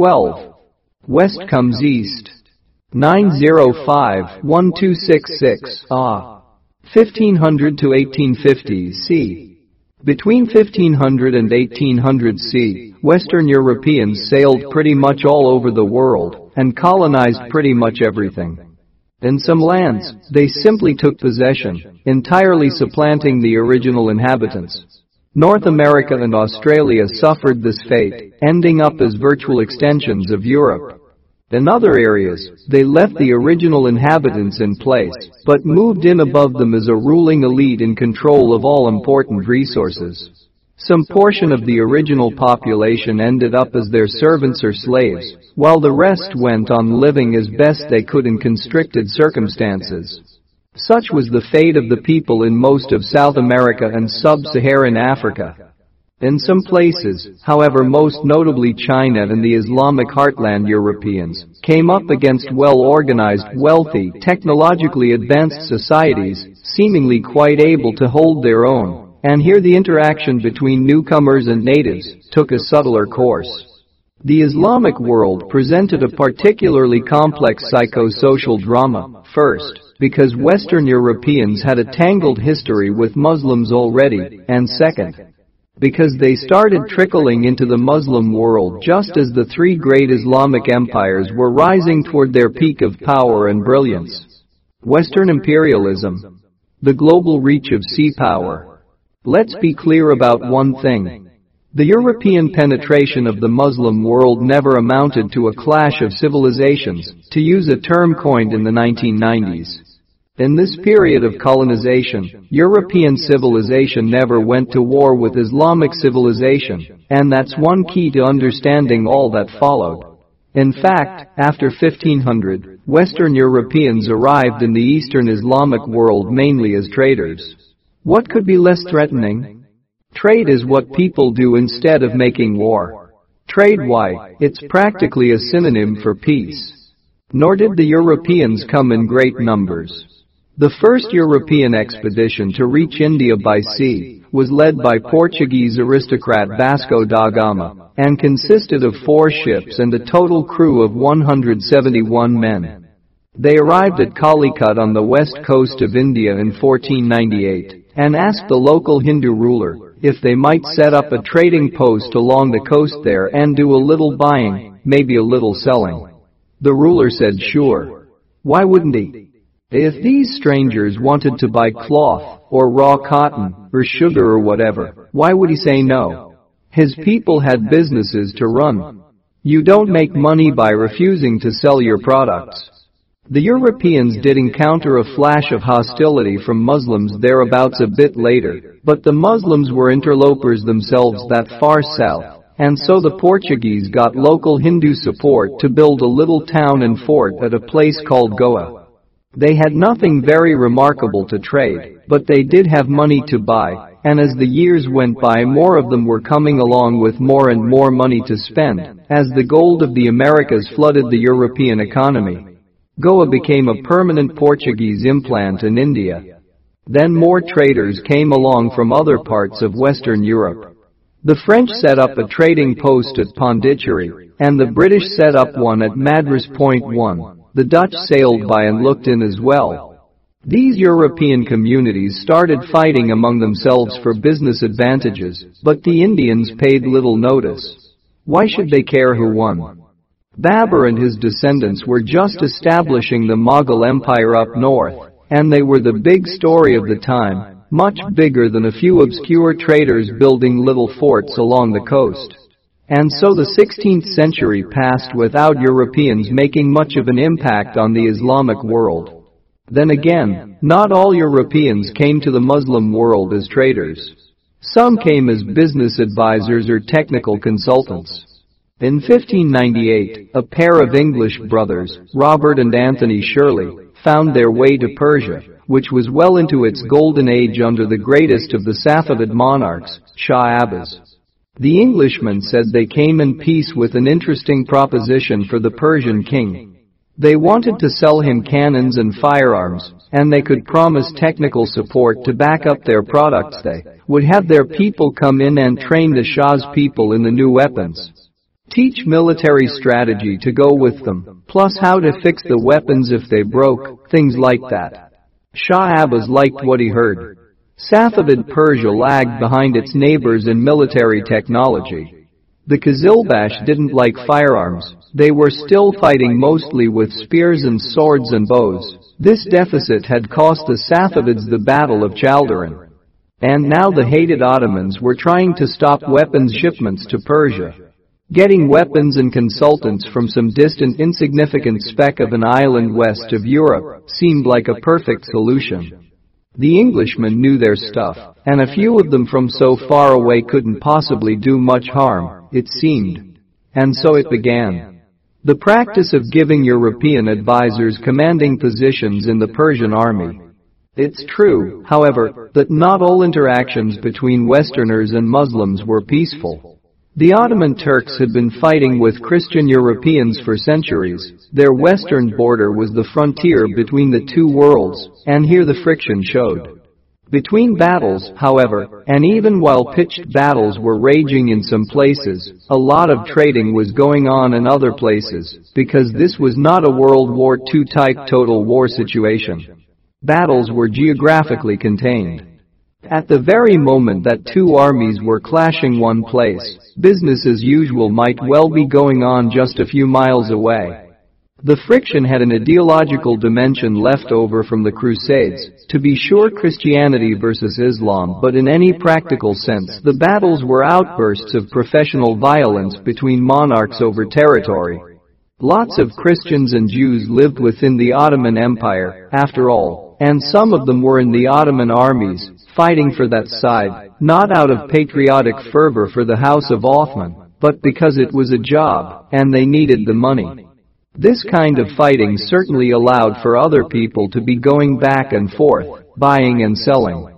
12. West comes east. 905-1266 Ah. 1500 to 1850 c. Between 1500 and 1800 c, Western Europeans sailed pretty much all over the world and colonized pretty much everything. In some lands, they simply took possession, entirely supplanting the original inhabitants. North America and Australia suffered this fate, ending up as virtual extensions of Europe. In other areas, they left the original inhabitants in place, but moved in above them as a ruling elite in control of all important resources. Some portion of the original population ended up as their servants or slaves, while the rest went on living as best they could in constricted circumstances. Such was the fate of the people in most of South America and sub-Saharan Africa. In some places, however most notably China and the Islamic heartland Europeans, came up against well-organized, wealthy, technologically advanced societies, seemingly quite able to hold their own. And here the interaction between newcomers and natives took a subtler course. The Islamic world presented a particularly complex psychosocial drama, first, because Western Europeans had a tangled history with Muslims already, and second, because they started trickling into the Muslim world just as the three great Islamic empires were rising toward their peak of power and brilliance. Western imperialism. The global reach of sea power. Let's be clear about one thing. The European penetration of the Muslim world never amounted to a clash of civilizations, to use a term coined in the 1990s. In this period of colonization, European civilization never went to war with Islamic civilization, and that's one key to understanding all that followed. In fact, after 1500, Western Europeans arrived in the Eastern Islamic world mainly as traders. What could be less threatening? Trade is what people do instead of making war. Trade why, it's practically a synonym for peace. Nor did the Europeans come in great numbers. The first European expedition to reach India by sea was led by Portuguese aristocrat Vasco da Gama and consisted of four ships and a total crew of 171 men. They arrived at Calicut on the west coast of India in 1498 and asked the local Hindu ruler if they might set up a trading post along the coast there and do a little buying, maybe a little selling. The ruler said sure. Why wouldn't he? If these strangers wanted to buy cloth, or raw cotton, or sugar or whatever, why would he say no? His people had businesses to run. You don't make money by refusing to sell your products. The Europeans did encounter a flash of hostility from Muslims thereabouts a bit later, but the Muslims were interlopers themselves that far south, and so the Portuguese got local Hindu support to build a little town and fort at a place called Goa. They had nothing very remarkable to trade, but they did have money to buy, and as the years went by more of them were coming along with more and more money to spend, as the gold of the Americas flooded the European economy. Goa became a permanent Portuguese implant in India. Then more traders came along from other parts of Western Europe. The French set up a trading post at Pondicherry, and the British set up one at Madras Point 1. The Dutch sailed by and looked in as well. These European communities started fighting among themselves for business advantages, but the Indians paid little notice. Why should they care who won? Babur and his descendants were just establishing the Mughal Empire up north, and they were the big story of the time, much bigger than a few obscure traders building little forts along the coast. And so the 16th century passed without Europeans making much of an impact on the Islamic world. Then again, not all Europeans came to the Muslim world as traders. Some came as business advisors or technical consultants. In 1598, a pair of English brothers, Robert and Anthony Shirley, found their way to Persia, which was well into its golden age under the greatest of the Safavid monarchs, Shah Abbas. The Englishman said they came in peace with an interesting proposition for the Persian king. They wanted to sell him cannons and firearms, and they could promise technical support to back up their products. They would have their people come in and train the Shah's people in the new weapons. Teach military strategy to go with them, plus how to fix the weapons if they broke, things like that. Shah Abbas liked what he heard. Safavid Persia lagged behind its neighbors in military technology. The Qizilbash didn't like firearms, they were still fighting mostly with spears and swords and bows. This deficit had cost the Safavids the Battle of Chaldiran. And now the hated Ottomans were trying to stop weapons shipments to Persia. Getting weapons and consultants from some distant insignificant speck of an island west of Europe seemed like a perfect solution. The Englishmen knew their stuff, and a few of them from so far away couldn't possibly do much harm, it seemed. And so it began. The practice of giving European advisers commanding positions in the Persian army. It's true, however, that not all interactions between Westerners and Muslims were peaceful. The Ottoman Turks had been fighting with Christian Europeans for centuries. Their western border was the frontier between the two worlds, and here the friction showed. Between battles, however, and even while pitched battles were raging in some places, a lot of trading was going on in other places, because this was not a World War II type total war situation. Battles were geographically contained. At the very moment that two armies were clashing one place, business as usual might well be going on just a few miles away. The friction had an ideological dimension left over from the Crusades, to be sure Christianity versus Islam but in any practical sense the battles were outbursts of professional violence between monarchs over territory. Lots of Christians and Jews lived within the Ottoman Empire, after all, and some of them were in the Ottoman armies, fighting for that side, not out of patriotic fervor for the House of Othman, but because it was a job, and they needed the money. This kind of fighting certainly allowed for other people to be going back and forth, buying and selling.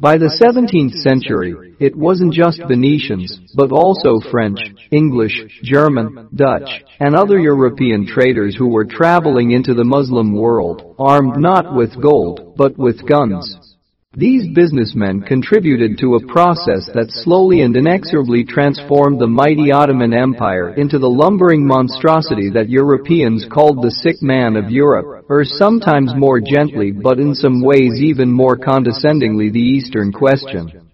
By the 17th century, it wasn't just Venetians, but also French, English, German, Dutch, and other European traders who were traveling into the Muslim world, armed not with gold, but with guns. These businessmen contributed to a process that slowly and inexorably transformed the mighty Ottoman Empire into the lumbering monstrosity that Europeans called the sick man of Europe, or sometimes more gently but in some ways even more condescendingly the Eastern question.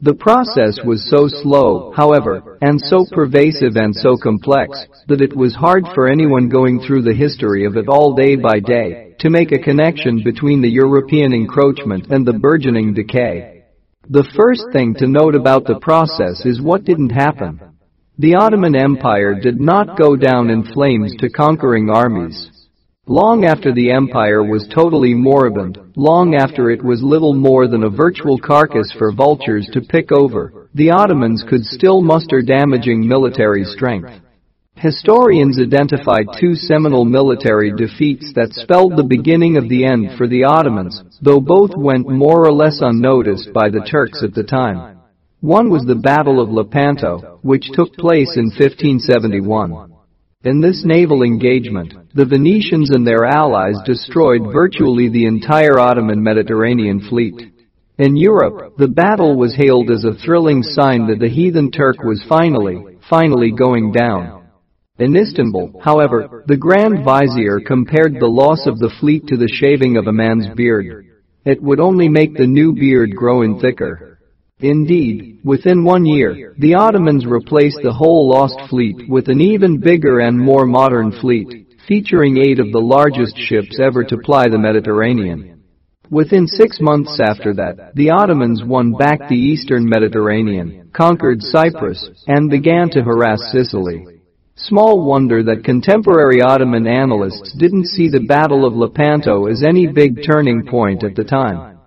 The process was so slow, however, and so pervasive and so complex, that it was hard for anyone going through the history of it all day by day to make a connection between the European encroachment and the burgeoning decay. The first thing to note about the process is what didn't happen. The Ottoman Empire did not go down in flames to conquering armies. Long after the empire was totally moribund, long after it was little more than a virtual carcass for vultures to pick over, the Ottomans could still muster damaging military strength. Historians identified two seminal military defeats that spelled the beginning of the end for the Ottomans, though both went more or less unnoticed by the Turks at the time. One was the Battle of Lepanto, which took place in 1571. In this naval engagement, the Venetians and their allies destroyed virtually the entire Ottoman Mediterranean fleet. In Europe, the battle was hailed as a thrilling sign that the heathen Turk was finally, finally going down. In Istanbul, however, the Grand Vizier compared the loss of the fleet to the shaving of a man's beard. It would only make the new beard grow in thicker. Indeed, within one year, the Ottomans replaced the whole lost fleet with an even bigger and more modern fleet, featuring eight of the largest ships ever to ply the Mediterranean. Within six months after that, the Ottomans won back the eastern Mediterranean, conquered Cyprus, and began to harass Sicily. Small wonder that contemporary Ottoman analysts didn't see the Battle of Lepanto as any big turning point at the time.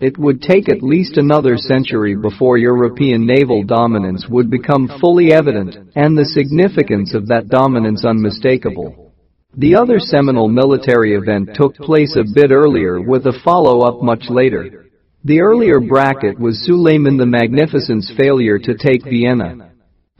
It would take at least another century before European naval dominance would become fully evident and the significance of that dominance unmistakable. The other seminal military event took place a bit earlier with a follow-up much later. The earlier bracket was Suleiman the Magnificent's failure to take Vienna.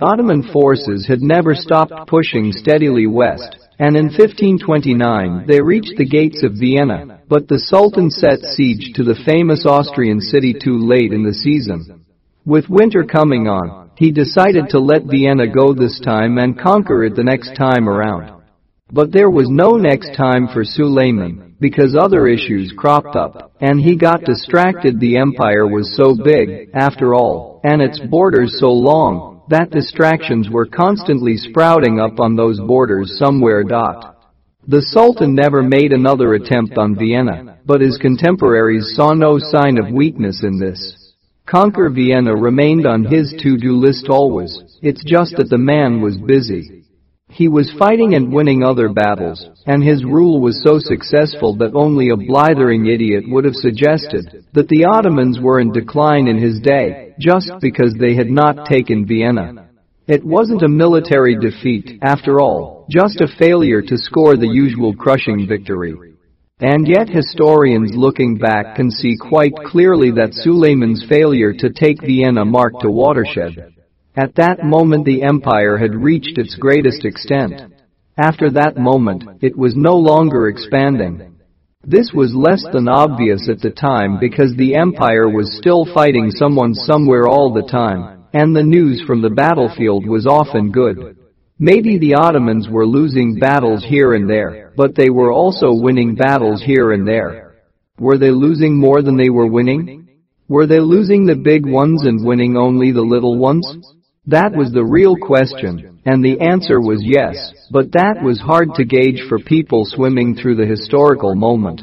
Ottoman forces had never stopped pushing steadily west, and in 1529 they reached the gates of Vienna, but the Sultan set siege to the famous Austrian city too late in the season. With winter coming on, he decided to let Vienna go this time and conquer it the next time around. But there was no next time for Suleiman, because other issues cropped up, and he got distracted the empire was so big, after all, and its borders so long, that distractions were constantly sprouting up on those borders somewhere. Dot. The Sultan never made another attempt on Vienna, but his contemporaries saw no sign of weakness in this. Conquer Vienna remained on his to-do list always, it's just that the man was busy. He was fighting and winning other battles, and his rule was so successful that only a blithering idiot would have suggested that the Ottomans were in decline in his day, just because they had not taken Vienna. It wasn't a military defeat, after all, just a failure to score the usual crushing victory. And yet historians looking back can see quite clearly that Suleiman's failure to take Vienna marked a watershed. At that moment the empire had reached its greatest extent. After that moment, it was no longer expanding. This was less than obvious at the time because the empire was still fighting someone somewhere all the time, and the news from the battlefield was often good. Maybe the Ottomans were losing battles here and there, but they were also winning battles here and there. Were they losing more than they were winning? Were they losing the big ones and winning only the little ones? That was the real question, and the answer was yes, but that was hard to gauge for people swimming through the historical moment.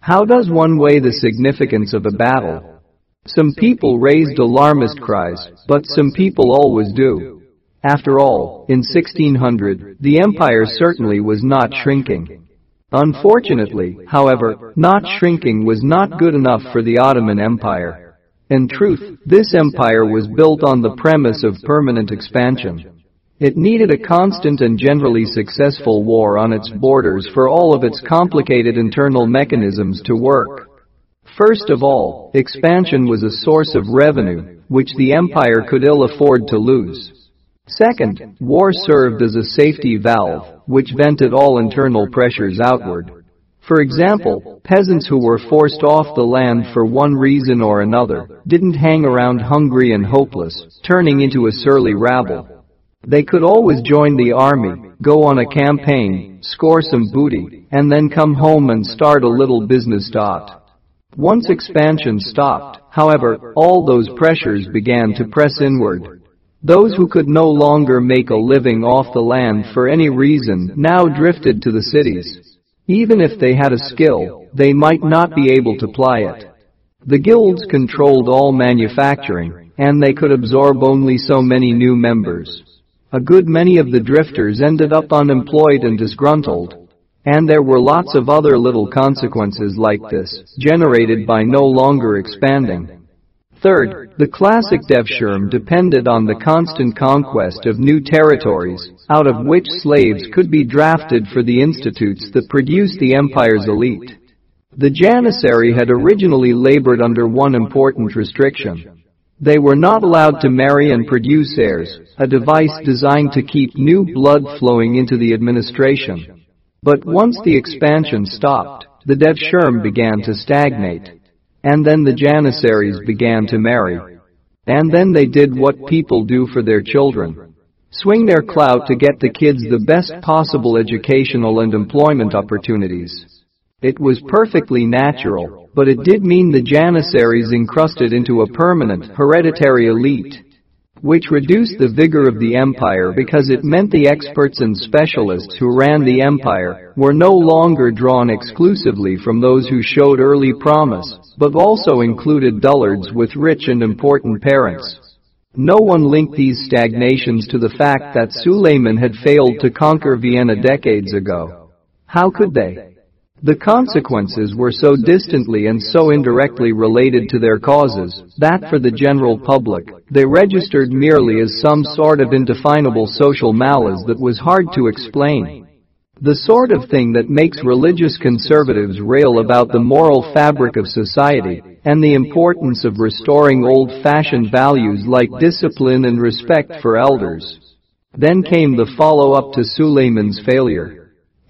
How does one weigh the significance of a battle? Some people raised alarmist cries, but some people always do. After all, in 1600, the empire certainly was not shrinking. Unfortunately, however, not shrinking was not good enough for the Ottoman Empire. In truth, this empire was built on the premise of permanent expansion. It needed a constant and generally successful war on its borders for all of its complicated internal mechanisms to work. First of all, expansion was a source of revenue, which the empire could ill afford to lose. Second, war served as a safety valve, which vented all internal pressures outward. For example, peasants who were forced off the land for one reason or another didn't hang around hungry and hopeless, turning into a surly rabble. They could always join the army, go on a campaign, score some booty, and then come home and start a little business. Once expansion stopped, however, all those pressures began to press inward. Those who could no longer make a living off the land for any reason now drifted to the cities. Even if they had a skill, they might not be able to ply it. The guilds controlled all manufacturing, and they could absorb only so many new members. A good many of the drifters ended up unemployed and disgruntled. And there were lots of other little consequences like this, generated by no longer expanding. Third, the classic Devshirme depended on the constant conquest of new territories, out of which slaves could be drafted for the institutes that produced the empire's elite. The Janissary had originally labored under one important restriction. They were not allowed to marry and produce heirs, a device designed to keep new blood flowing into the administration. But once the expansion stopped, the Devshirme began to stagnate. And then the Janissaries began to marry. And then they did what people do for their children. Swing their clout to get the kids the best possible educational and employment opportunities. It was perfectly natural, but it did mean the Janissaries encrusted into a permanent, hereditary elite which reduced the vigor of the empire because it meant the experts and specialists who ran the empire were no longer drawn exclusively from those who showed early promise, but also included dullards with rich and important parents. No one linked these stagnations to the fact that Suleiman had failed to conquer Vienna decades ago. How could they? The consequences were so distantly and so indirectly related to their causes that for the general public, they registered merely as some sort of indefinable social malaise that was hard to explain. The sort of thing that makes religious conservatives rail about the moral fabric of society and the importance of restoring old-fashioned values like discipline and respect for elders. Then came the follow-up to Suleiman's failure.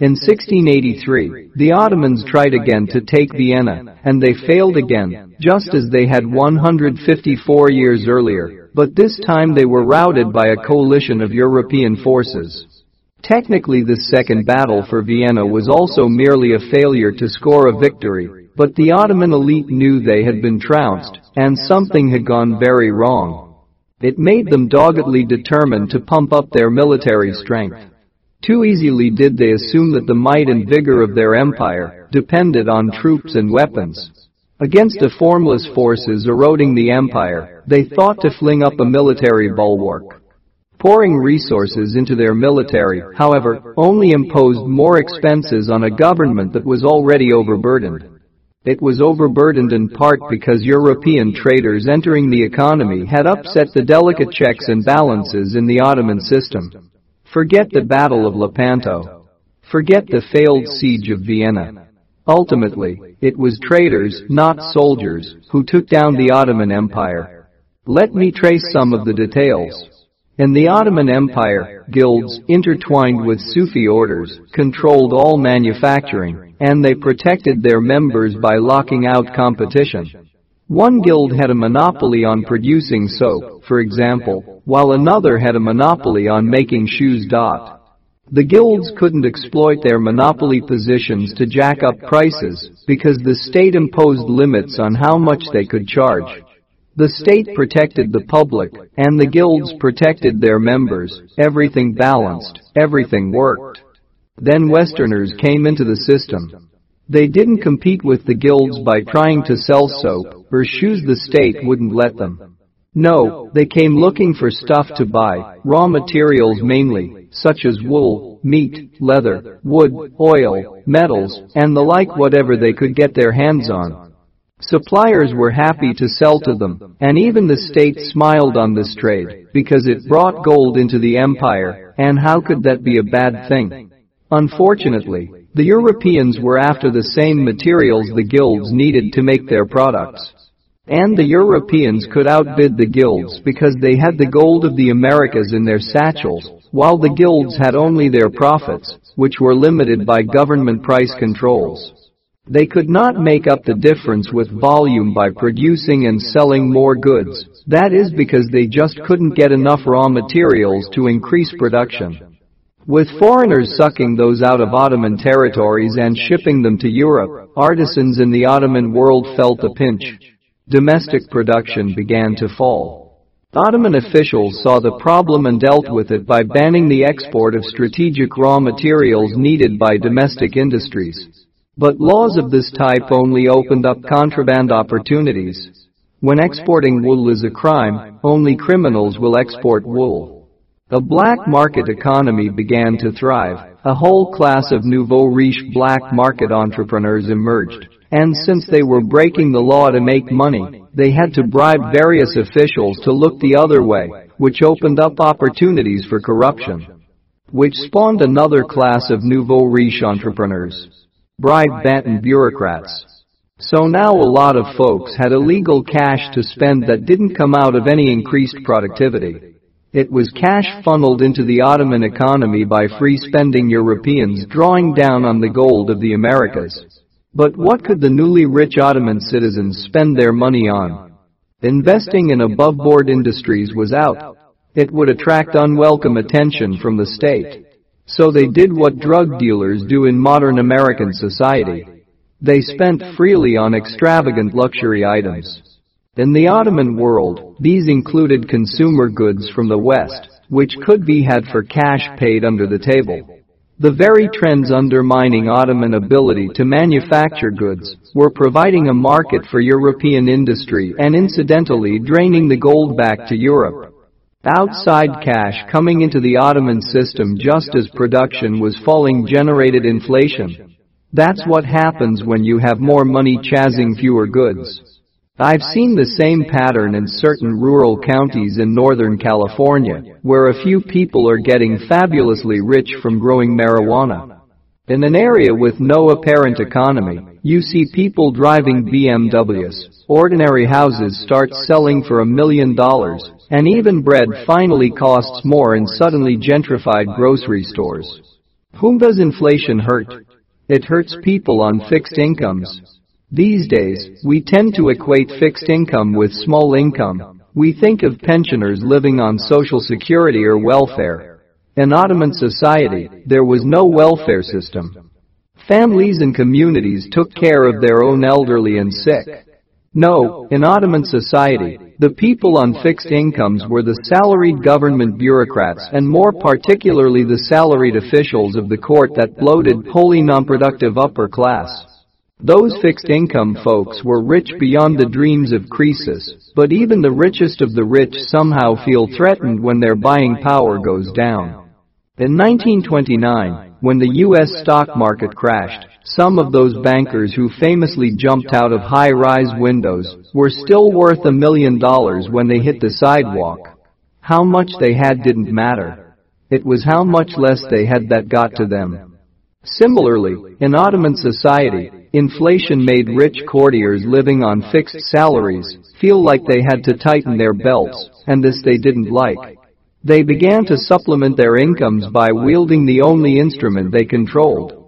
In 1683, the Ottomans tried again to take Vienna, and they failed again, just as they had 154 years earlier, But this time they were routed by a coalition of European forces. Technically this second battle for Vienna was also merely a failure to score a victory, but the Ottoman elite knew they had been trounced, and something had gone very wrong. It made them doggedly determined to pump up their military strength. Too easily did they assume that the might and vigor of their empire depended on troops and weapons. Against the formless forces eroding the empire, they thought to fling up a military bulwark. Pouring resources into their military, however, only imposed more expenses on a government that was already overburdened. It was overburdened in part because European traders entering the economy had upset the delicate checks and balances in the Ottoman system. Forget the Battle of Lepanto. Forget the failed siege of Vienna. Ultimately, it was traders, not soldiers, who took down the Ottoman Empire. Let me trace some of the details. In the Ottoman Empire, guilds, intertwined with Sufi orders, controlled all manufacturing, and they protected their members by locking out competition. One guild had a monopoly on producing soap, for example, while another had a monopoly on making shoes. The guilds couldn't exploit their monopoly positions to jack up prices because the state imposed limits on how much they could charge. The state protected the public, and the guilds protected their members, everything balanced, everything worked. Then Westerners came into the system. They didn't compete with the guilds by trying to sell soap or shoes the state wouldn't let them. No, they came looking for stuff to buy, raw materials mainly, such as wool, meat, leather, wood, oil, metals, and the like whatever they could get their hands on. Suppliers were happy to sell to them, and even the state smiled on this trade, because it brought gold into the empire, and how could that be a bad thing? Unfortunately, the Europeans were after the same materials the guilds needed to make their products. And the Europeans could outbid the guilds because they had the gold of the Americas in their satchels, while the guilds had only their profits, which were limited by government price controls. They could not make up the difference with volume by producing and selling more goods, that is because they just couldn't get enough raw materials to increase production. With foreigners sucking those out of Ottoman territories and shipping them to Europe, artisans in the Ottoman world felt the pinch. Domestic production began to fall. Ottoman officials saw the problem and dealt with it by banning the export of strategic raw materials needed by domestic industries. But laws of this type only opened up contraband opportunities. When exporting wool is a crime, only criminals will export wool. A black market economy began to thrive. A whole class of nouveau riche black market entrepreneurs emerged. And since they were breaking the law to make money, they had to bribe various officials to look the other way, which opened up opportunities for corruption. Which spawned another class of nouveau riche entrepreneurs bribe-bent bureaucrats. So now a lot of folks had illegal cash to spend that didn't come out of any increased productivity. It was cash funneled into the Ottoman economy by free-spending Europeans drawing down on the gold of the Americas. But what could the newly rich Ottoman citizens spend their money on? Investing in above-board industries was out. It would attract unwelcome attention from the state. So they did what drug dealers do in modern American society. They spent freely on extravagant luxury items. In the Ottoman world, these included consumer goods from the West, which could be had for cash paid under the table. The very trends undermining Ottoman ability to manufacture goods were providing a market for European industry and incidentally draining the gold back to Europe. Outside cash coming into the Ottoman system just as production was falling generated inflation. That's what happens when you have more money chasing fewer goods. I've seen the same pattern in certain rural counties in Northern California, where a few people are getting fabulously rich from growing marijuana. In an area with no apparent economy, you see people driving BMWs, ordinary houses start selling for a million dollars, and even bread finally costs more in suddenly gentrified grocery stores. Whom does inflation hurt? It hurts people on fixed incomes. These days, we tend to equate fixed income with small income, we think of pensioners living on social security or welfare. In Ottoman society, there was no welfare system. Families and communities took care of their own elderly and sick. No, in Ottoman society, the people on fixed incomes were the salaried government bureaucrats and more particularly the salaried officials of the court that bloated, wholly non-productive upper class. Those fixed income folks were rich beyond the dreams of Croesus, but even the richest of the rich somehow feel threatened when their buying power goes down. In 1929, when the U.S. stock market crashed, some of those bankers who famously jumped out of high-rise windows were still worth a million dollars when they hit the sidewalk. How much they had didn't matter. It was how much less they had that got to them. Similarly, in Ottoman society, inflation made rich courtiers living on fixed salaries feel like they had to tighten their belts, and this they didn't like. They began to supplement their incomes by wielding the only instrument they controlled,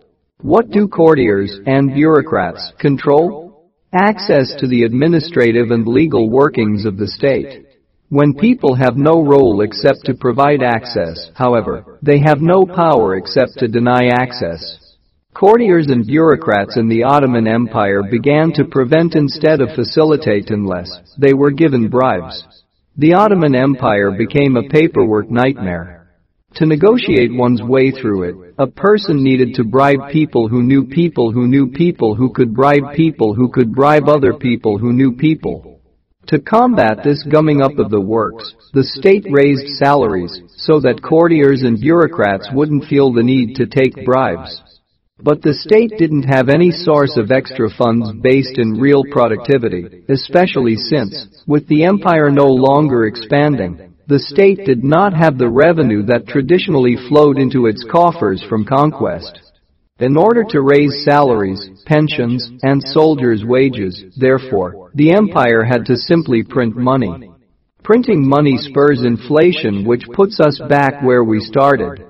what do courtiers and bureaucrats control? Access to the administrative and legal workings of the state. When people have no role except to provide access, however, they have no power except to deny access. Courtiers and bureaucrats in the Ottoman Empire began to prevent instead of facilitate unless they were given bribes. The Ottoman Empire became a paperwork nightmare. To negotiate one's way through it, a person needed to bribe people who knew people who knew people who could bribe people who could bribe other people who knew people. To combat this gumming up of the works, the state raised salaries so that courtiers and bureaucrats wouldn't feel the need to take bribes. But the state didn't have any source of extra funds based in real productivity, especially since, with the empire no longer expanding, the state did not have the revenue that traditionally flowed into its coffers from conquest. In order to raise salaries, pensions, and soldiers' wages, therefore, the empire had to simply print money. Printing money spurs inflation which puts us back where we started.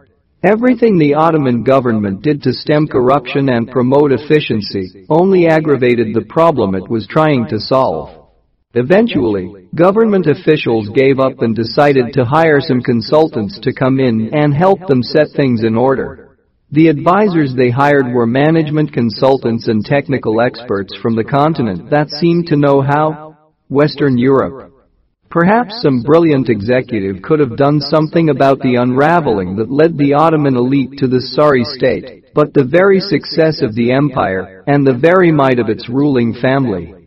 Everything the Ottoman government did to stem corruption and promote efficiency only aggravated the problem it was trying to solve. Eventually, government officials gave up and decided to hire some consultants to come in and help them set things in order. The advisors they hired were management consultants and technical experts from the continent that seemed to know how Western Europe. Perhaps some brilliant executive could have done something about the unraveling that led the Ottoman elite to this sorry state, but the very success of the empire and the very might of its ruling family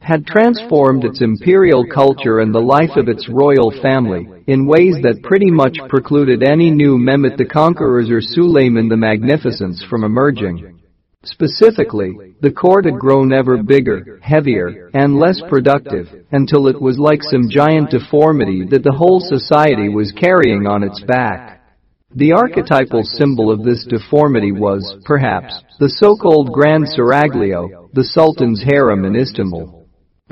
had transformed its imperial culture and the life of its royal family in ways that pretty much precluded any new Mehmet the Conquerors or Suleiman the Magnificence from emerging. Specifically, the court had grown ever bigger, heavier, and less productive until it was like some giant deformity that the whole society was carrying on its back. The archetypal symbol of this deformity was, perhaps, the so-called Grand Seraglio, the Sultan's harem in Istanbul.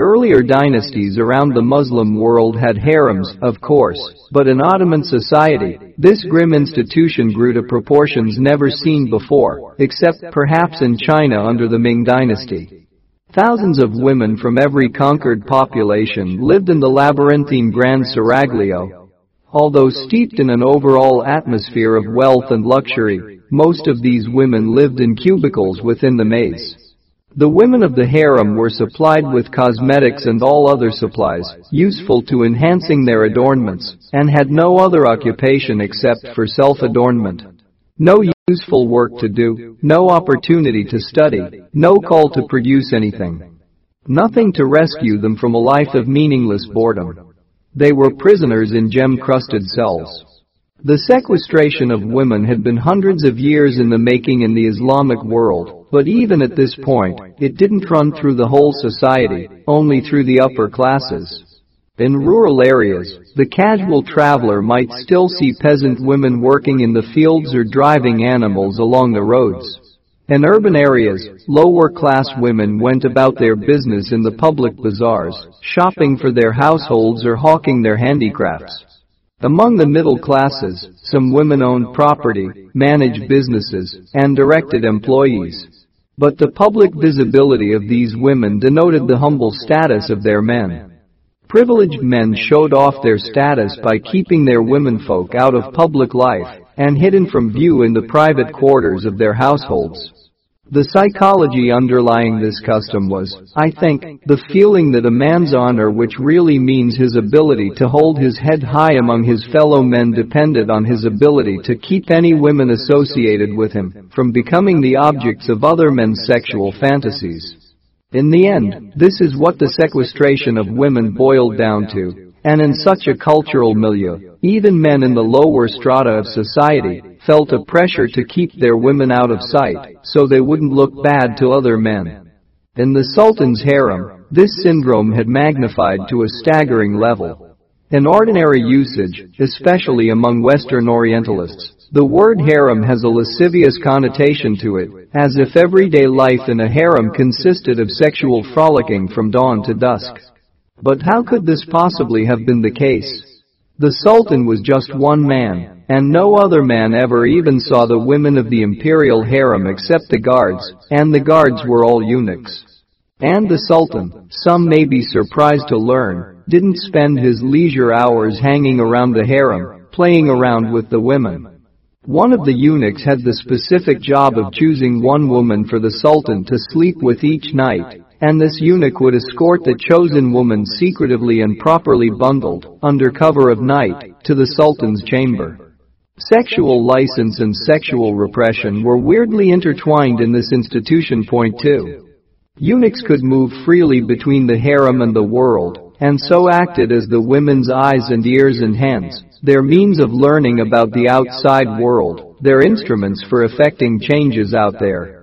Earlier dynasties around the Muslim world had harems, of course, but in Ottoman society, this grim institution grew to proportions never seen before, except perhaps in China under the Ming dynasty. Thousands of women from every conquered population lived in the labyrinthine Grand Seraglio. Although steeped in an overall atmosphere of wealth and luxury, most of these women lived in cubicles within the maze. The women of the harem were supplied with cosmetics and all other supplies, useful to enhancing their adornments, and had no other occupation except for self-adornment. No useful work to do, no opportunity to study, no call to produce anything. Nothing to rescue them from a life of meaningless boredom. They were prisoners in gem-crusted cells. The sequestration of women had been hundreds of years in the making in the Islamic world, but even at this point, it didn't run through the whole society, only through the upper classes. In rural areas, the casual traveler might still see peasant women working in the fields or driving animals along the roads. In urban areas, lower class women went about their business in the public bazaars, shopping for their households or hawking their handicrafts. Among the middle classes, some women owned property, managed businesses, and directed employees. But the public visibility of these women denoted the humble status of their men. Privileged men showed off their status by keeping their womenfolk out of public life and hidden from view in the private quarters of their households. The psychology underlying this custom was, I think, the feeling that a man's honor which really means his ability to hold his head high among his fellow men depended on his ability to keep any women associated with him from becoming the objects of other men's sexual fantasies. In the end, this is what the sequestration of women boiled down to, and in such a cultural milieu, even men in the lower strata of society felt a pressure to keep their women out of sight so they wouldn't look bad to other men. In the Sultan's harem, this syndrome had magnified to a staggering level. In ordinary usage, especially among Western Orientalists, the word harem has a lascivious connotation to it, as if everyday life in a harem consisted of sexual frolicking from dawn to dusk. But how could this possibly have been the case? The Sultan was just one man, and no other man ever even saw the women of the imperial harem except the guards, and the guards were all eunuchs. And the Sultan, some may be surprised to learn, didn't spend his leisure hours hanging around the harem, playing around with the women. One of the eunuchs had the specific job of choosing one woman for the Sultan to sleep with each night, and this eunuch would escort the chosen woman secretively and properly bundled, under cover of night, to the Sultan's chamber. Sexual license and sexual repression were weirdly intertwined in this institution 2. Eunuchs could move freely between the harem and the world, and so acted as the women's eyes and ears and hands, their means of learning about the outside world, their instruments for effecting changes out there.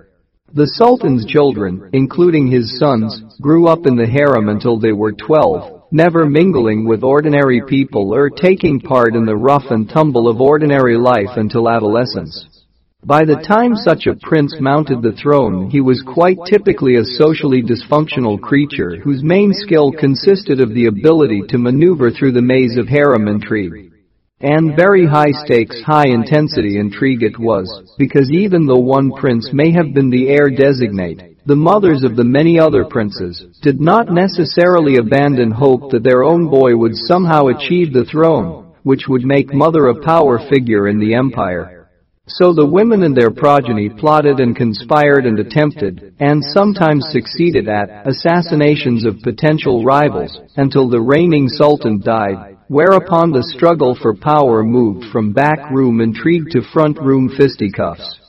The Sultan's children, including his sons, grew up in the harem until they were 12, never mingling with ordinary people or taking part in the rough and tumble of ordinary life until adolescence. By the time such a prince mounted the throne, he was quite typically a socially dysfunctional creature whose main skill consisted of the ability to maneuver through the maze of harem intrigue. And very high stakes, high intensity intrigue it was, because even though one prince may have been the heir designate, the mothers of the many other princes did not necessarily abandon hope that their own boy would somehow achieve the throne, which would make mother a power figure in the empire. So the women and their progeny plotted and conspired and attempted, and sometimes succeeded at, assassinations of potential rivals, until the reigning sultan died, whereupon the struggle for power moved from backroom intrigue to front-room fisticuffs.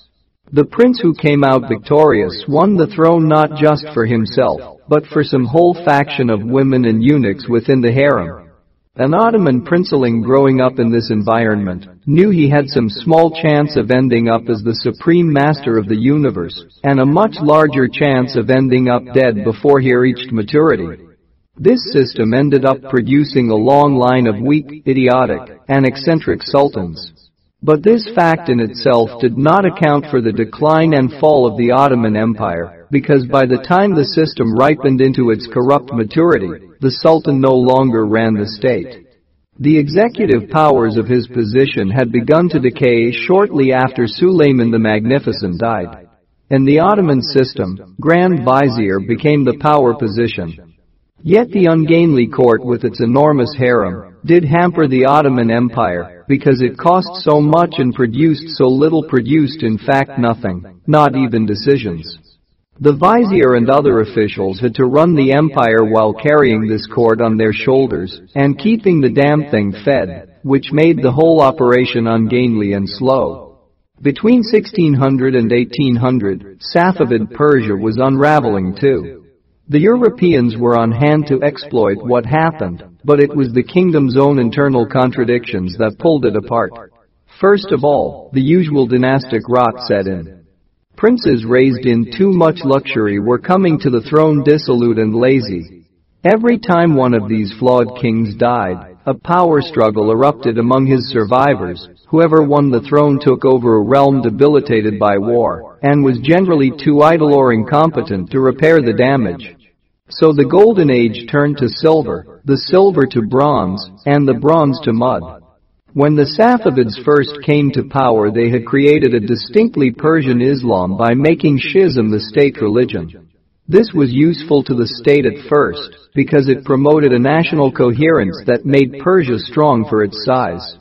The prince who came out victorious won the throne not just for himself, but for some whole faction of women and eunuchs within the harem. An Ottoman princeling growing up in this environment knew he had some small chance of ending up as the supreme master of the universe, and a much larger chance of ending up dead before he reached maturity. This system ended up producing a long line of weak, idiotic, and eccentric sultans. But this fact in itself did not account for the decline and fall of the Ottoman Empire, because by the time the system ripened into its corrupt maturity, the Sultan no longer ran the state. The executive powers of his position had begun to decay shortly after Suleiman the Magnificent died. In the Ottoman system, Grand Vizier became the power position, Yet the ungainly court with its enormous harem did hamper the Ottoman Empire because it cost so much and produced so little produced in fact nothing, not even decisions. The vizier and other officials had to run the empire while carrying this court on their shoulders and keeping the damn thing fed, which made the whole operation ungainly and slow. Between 1600 and 1800, Safavid Persia was unraveling too. The Europeans were on hand to exploit what happened, but it was the kingdom's own internal contradictions that pulled it apart. First of all, the usual dynastic rot set in. Princes raised in too much luxury were coming to the throne dissolute and lazy. Every time one of these flawed kings died, a power struggle erupted among his survivors. Whoever won the throne took over a realm debilitated by war and was generally too idle or incompetent to repair the damage. So the golden age turned to silver, the silver to bronze, and the bronze to mud. When the Safavids first came to power they had created a distinctly Persian Islam by making Shiism the state religion. This was useful to the state at first because it promoted a national coherence that made Persia strong for its size.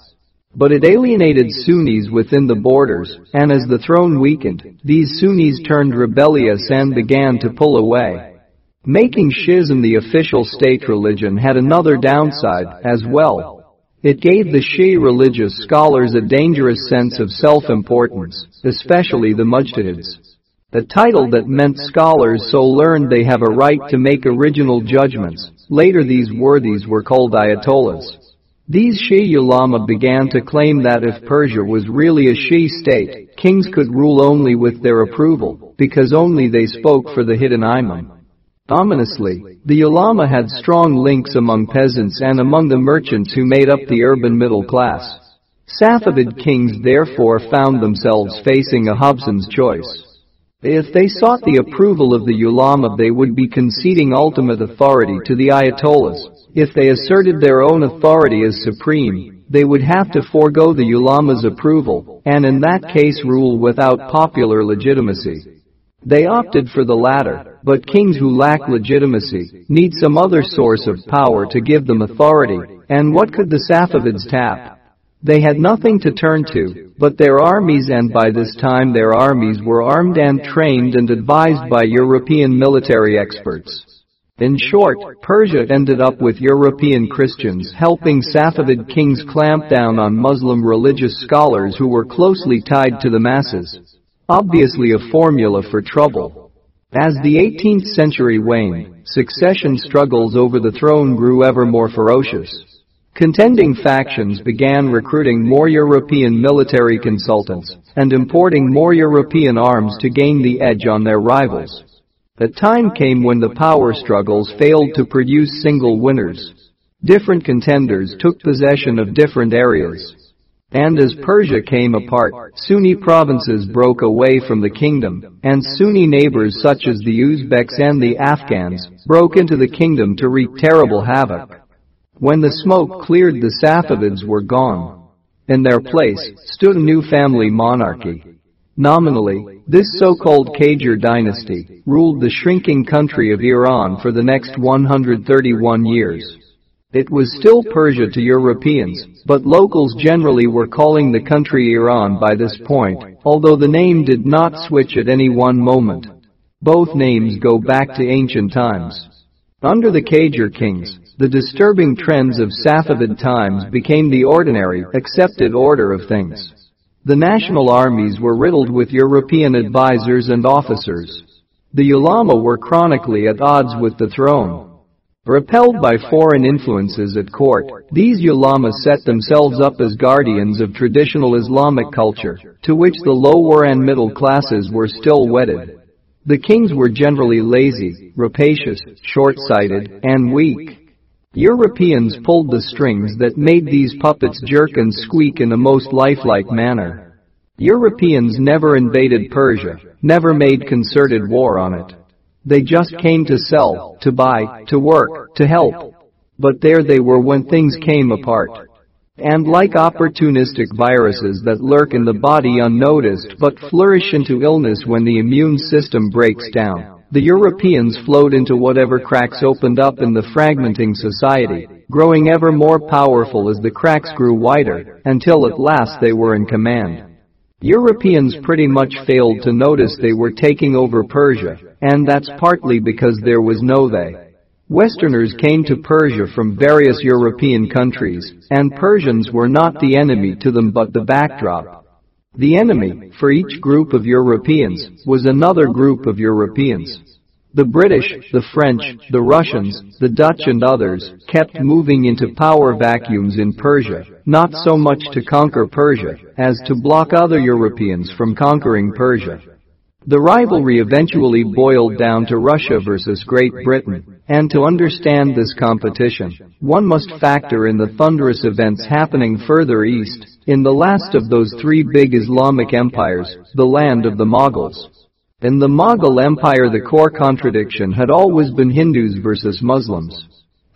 But it alienated Sunnis within the borders, and as the throne weakened, these Sunnis turned rebellious and began to pull away. Making Shi'ism the official state religion had another downside as well. It gave the Shi'i religious scholars a dangerous sense of self-importance, especially the mujtahids. A title that meant scholars so learned they have a right to make original judgments. Later these worthies were called ayatollahs. These Shi'i ulama began to claim that if Persia was really a Shi'i state, kings could rule only with their approval, because only they spoke for the hidden imam. Ominously, the ulama had strong links among peasants and among the merchants who made up the urban middle class. Safavid kings therefore found themselves facing a Hobson's choice. If they sought the approval of the ulama they would be conceding ultimate authority to the ayatollahs. If they asserted their own authority as supreme, they would have to forego the ulama's approval, and in that case rule without popular legitimacy. They opted for the latter, but kings who lack legitimacy need some other source of power to give them authority, and what could the Safavids tap? They had nothing to turn to, but their armies and by this time their armies were armed and trained and advised by European military experts. In short, Persia ended up with European Christians helping Safavid kings clamp down on Muslim religious scholars who were closely tied to the masses. Obviously a formula for trouble. As the 18th century waned, succession struggles over the throne grew ever more ferocious. Contending factions began recruiting more European military consultants and importing more European arms to gain the edge on their rivals. The time came when the power struggles failed to produce single winners. Different contenders took possession of different areas. And as Persia came apart, Sunni provinces broke away from the kingdom, and Sunni neighbors such as the Uzbeks and the Afghans broke into the kingdom to wreak terrible havoc. When the smoke cleared the Safavids were gone. In their place stood a new family monarchy. Nominally, this so-called Qajar dynasty ruled the shrinking country of Iran for the next 131 years. It was still Persia to Europeans, but locals generally were calling the country Iran by this point, although the name did not switch at any one moment. Both names go back to ancient times. Under the Qajar kings, the disturbing trends of Safavid times became the ordinary, accepted order of things. The national armies were riddled with European advisers and officers. The ulama were chronically at odds with the throne. Repelled by foreign influences at court, these ulama set themselves up as guardians of traditional Islamic culture, to which the lower and middle classes were still wedded. The kings were generally lazy, rapacious, short-sighted, and weak. Europeans pulled the strings that made these puppets jerk and squeak in a most lifelike manner. Europeans never invaded Persia, never made concerted war on it. They just came to sell, to buy, to work, to help. But there they were when things came apart. And like opportunistic viruses that lurk in the body unnoticed but flourish into illness when the immune system breaks down. The Europeans flowed into whatever cracks opened up in the fragmenting society, growing ever more powerful as the cracks grew wider, until at last they were in command. Europeans pretty much failed to notice they were taking over Persia, and that's partly because there was no they. Westerners came to Persia from various European countries, and Persians were not the enemy to them but the backdrop. The enemy, for each group of Europeans, was another group of Europeans. The British, the French, the Russians, the Dutch and others kept moving into power vacuums in Persia, not so much to conquer Persia as to block other Europeans from conquering Persia. The rivalry eventually boiled down to Russia versus Great Britain, and to understand this competition, one must factor in the thunderous events happening further east, in the last of those three big Islamic empires, the land of the Mughals. In the Mughal Empire the core contradiction had always been Hindus versus Muslims.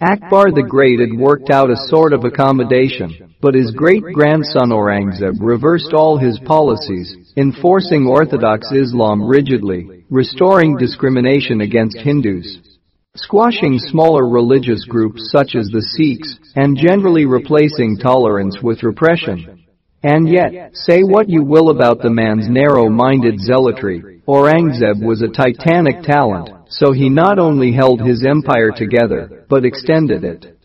Akbar the Great had worked out a sort of accommodation, but his great-grandson Aurangzeb reversed all his policies, enforcing Orthodox Islam rigidly, restoring discrimination against Hindus, squashing smaller religious groups such as the Sikhs, and generally replacing tolerance with repression. And yet, say what you will about the man's narrow-minded zealotry, Aurangzeb was a titanic talent, so he not only held his empire together, but extended it.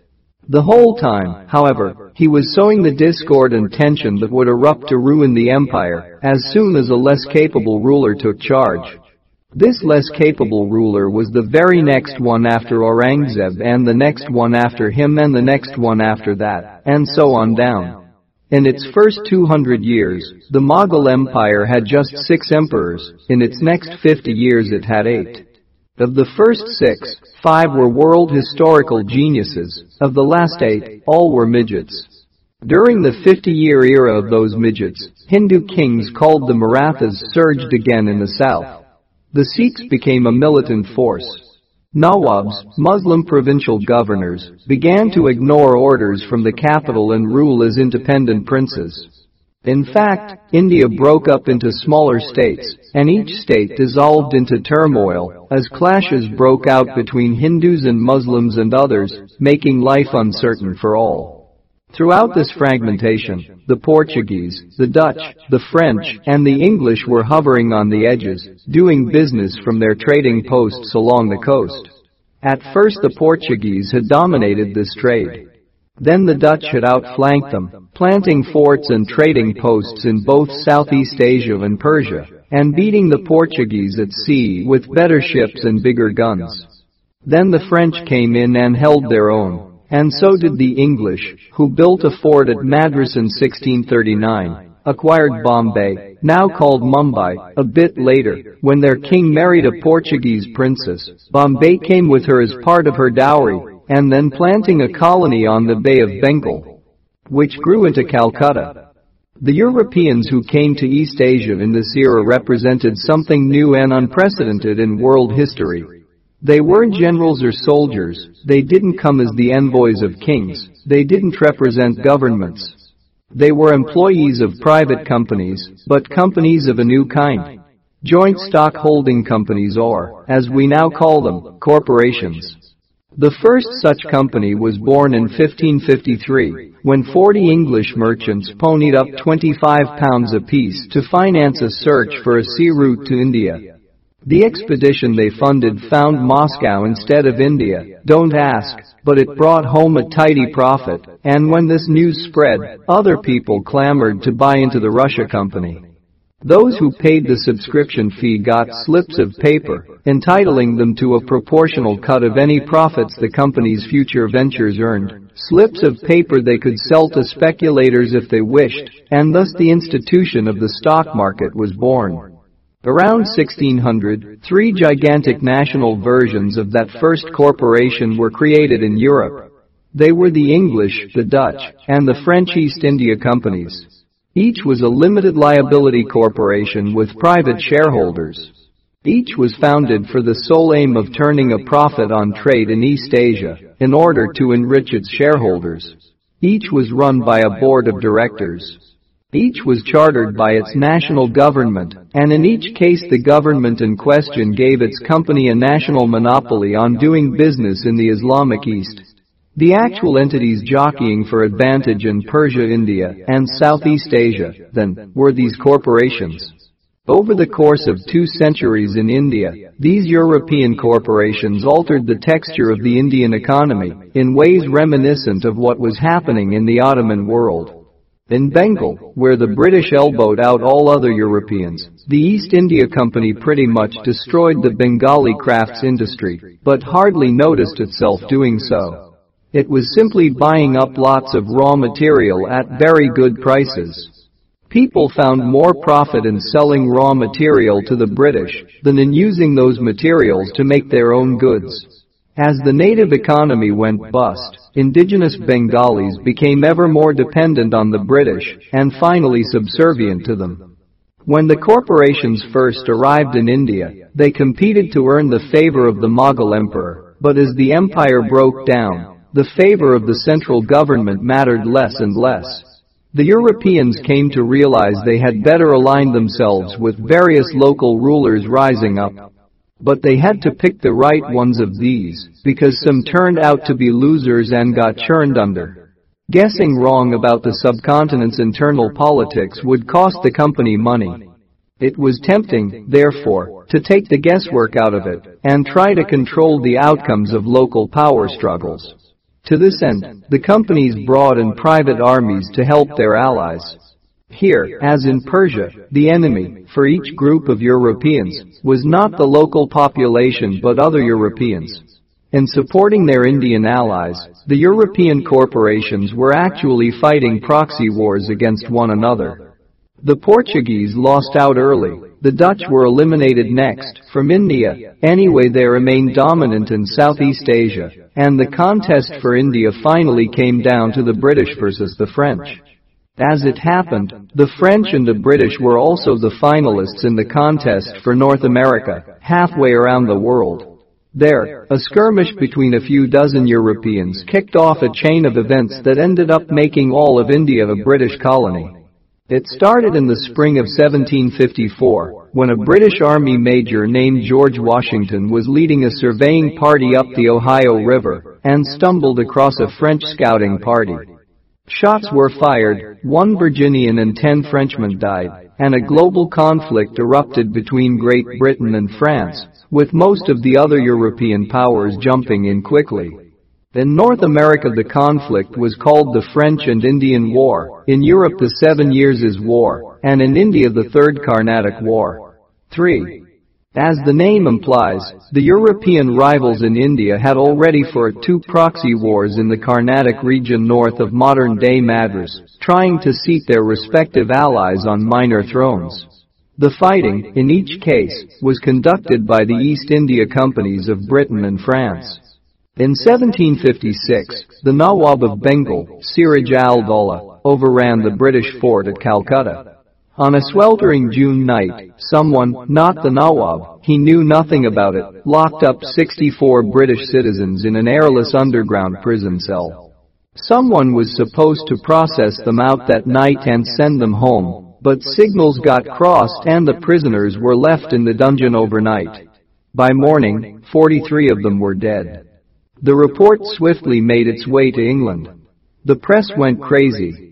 The whole time, however, he was sowing the discord and tension that would erupt to ruin the empire as soon as a less capable ruler took charge. This less capable ruler was the very next one after Aurangzeb and the next one after him and the next one after that, and so on down. In its first 200 years, the Mughal Empire had just six emperors, in its next 50 years it had eight. Of the first six, five were world historical geniuses, of the last eight, all were midgets. During the 50-year era of those midgets, Hindu kings called the Marathas surged again in the south. The Sikhs became a militant force. Nawabs, Muslim provincial governors, began to ignore orders from the capital and rule as independent princes. In fact, India broke up into smaller states, and each state dissolved into turmoil as clashes broke out between Hindus and Muslims and others, making life uncertain for all. Throughout this fragmentation, the Portuguese, the Dutch, the French, and the English were hovering on the edges, doing business from their trading posts along the coast. At first the Portuguese had dominated this trade. Then the Dutch had outflanked them, planting forts and trading posts in both Southeast Asia and Persia, and beating the Portuguese at sea with better ships and bigger guns. Then the French came in and held their own, and so did the English, who built a fort at Madras in 1639, acquired Bombay, now called Mumbai, a bit later, when their king married a Portuguese princess. Bombay came with her as part of her dowry, and then planting a colony on the Bay of Bengal, which grew into Calcutta. The Europeans who came to East Asia in this era represented something new and unprecedented in world history. They weren't generals or soldiers, they didn't come as the envoys of kings, they didn't represent governments. They were employees of private companies, but companies of a new kind. Joint stock holding companies or, as we now call them, corporations. The first such company was born in 1553, when 40 English merchants ponied up 25 pounds apiece to finance a search for a sea route to India. The expedition they funded found Moscow instead of India, don't ask, but it brought home a tidy profit, and when this news spread, other people clamored to buy into the Russia company. Those who paid the subscription fee got slips of paper, entitling them to a proportional cut of any profits the company's future ventures earned, slips of paper they could sell to speculators if they wished, and thus the institution of the stock market was born. Around 1600, three gigantic national versions of that first corporation were created in Europe. They were the English, the Dutch, and the French East India companies. Each was a limited liability corporation with private shareholders. Each was founded for the sole aim of turning a profit on trade in East Asia in order to enrich its shareholders. Each was run by a board of directors. Each was chartered by its national government, and in each case the government in question gave its company a national monopoly on doing business in the Islamic East. The actual entities jockeying for advantage in Persia, India, and Southeast Asia, then, were these corporations. Over the course of two centuries in India, these European corporations altered the texture of the Indian economy in ways reminiscent of what was happening in the Ottoman world. In Bengal, where the British elbowed out all other Europeans, the East India Company pretty much destroyed the Bengali crafts industry, but hardly noticed itself doing so. It was simply buying up lots of raw material at very good prices. People found more profit in selling raw material to the British than in using those materials to make their own goods. As the native economy went bust, indigenous Bengalis became ever more dependent on the British and finally subservient to them. When the corporations first arrived in India, they competed to earn the favor of the Mughal emperor, but as the empire broke down, the favor of the central government mattered less and less. The Europeans came to realize they had better align themselves with various local rulers rising up. But they had to pick the right ones of these, because some turned out to be losers and got churned under. Guessing wrong about the subcontinent's internal politics would cost the company money. It was tempting, therefore, to take the guesswork out of it and try to control the outcomes of local power struggles. To this end, the companies brought in private armies to help their allies. Here, as in Persia, the enemy, for each group of Europeans, was not the local population but other Europeans. In supporting their Indian allies, the European corporations were actually fighting proxy wars against one another. The Portuguese lost out early, the Dutch were eliminated next, from India, anyway they remained dominant in Southeast Asia, and the contest for India finally came down to the British versus the French. As it happened, the French and the British were also the finalists in the contest for North America, halfway around the world. There, a skirmish between a few dozen Europeans kicked off a chain of events that ended up making all of India a British colony. It started in the spring of 1754, when a British Army major named George Washington was leading a surveying party up the Ohio River and stumbled across a French scouting party. Shots were fired, one Virginian and ten Frenchmen died, and a global conflict erupted between Great Britain and France, with most of the other European powers jumping in quickly. In North America the conflict was called the French and Indian War, in Europe the Seven Years' War, and in India the Third Carnatic War. 3. As the name implies, the European rivals in India had already fought two proxy wars in the Carnatic region north of modern-day Madras, trying to seat their respective allies on minor thrones. The fighting, in each case, was conducted by the East India Companies of Britain and France. In 1756, the Nawab of Bengal, Siraj al-Dawla, overran the British fort at Calcutta. On a sweltering June night, someone, not the Nawab, he knew nothing about it, locked up 64 British citizens in an airless underground prison cell. Someone was supposed to process them out that night and send them home, but signals got crossed and the prisoners were left in the dungeon overnight. By morning, 43 of them were dead. The report swiftly made its way to England. The press went crazy,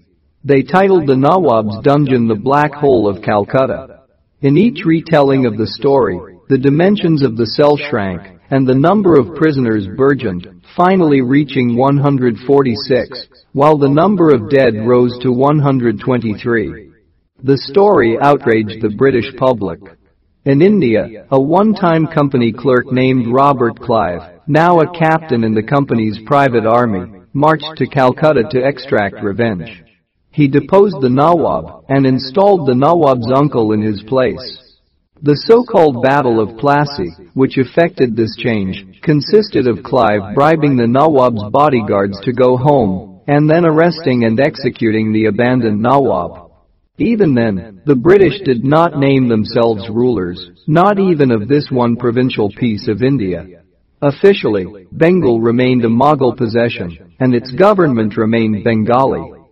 they titled the Nawab's dungeon the Black Hole of Calcutta. In each retelling of the story, the dimensions of the cell shrank, and the number of prisoners burgeoned, finally reaching 146, while the number of dead rose to 123. The story outraged the British public. In India, a one-time company clerk named Robert Clive, now a captain in the company's private army, marched to Calcutta to extract revenge. He deposed the Nawab and installed the Nawab's uncle in his place. The so-called Battle of Plassey, which effected this change, consisted of Clive bribing the Nawab's bodyguards to go home and then arresting and executing the abandoned Nawab. Even then, the British did not name themselves rulers, not even of this one provincial piece of India. Officially, Bengal remained a Mughal possession, and its government remained Bengali.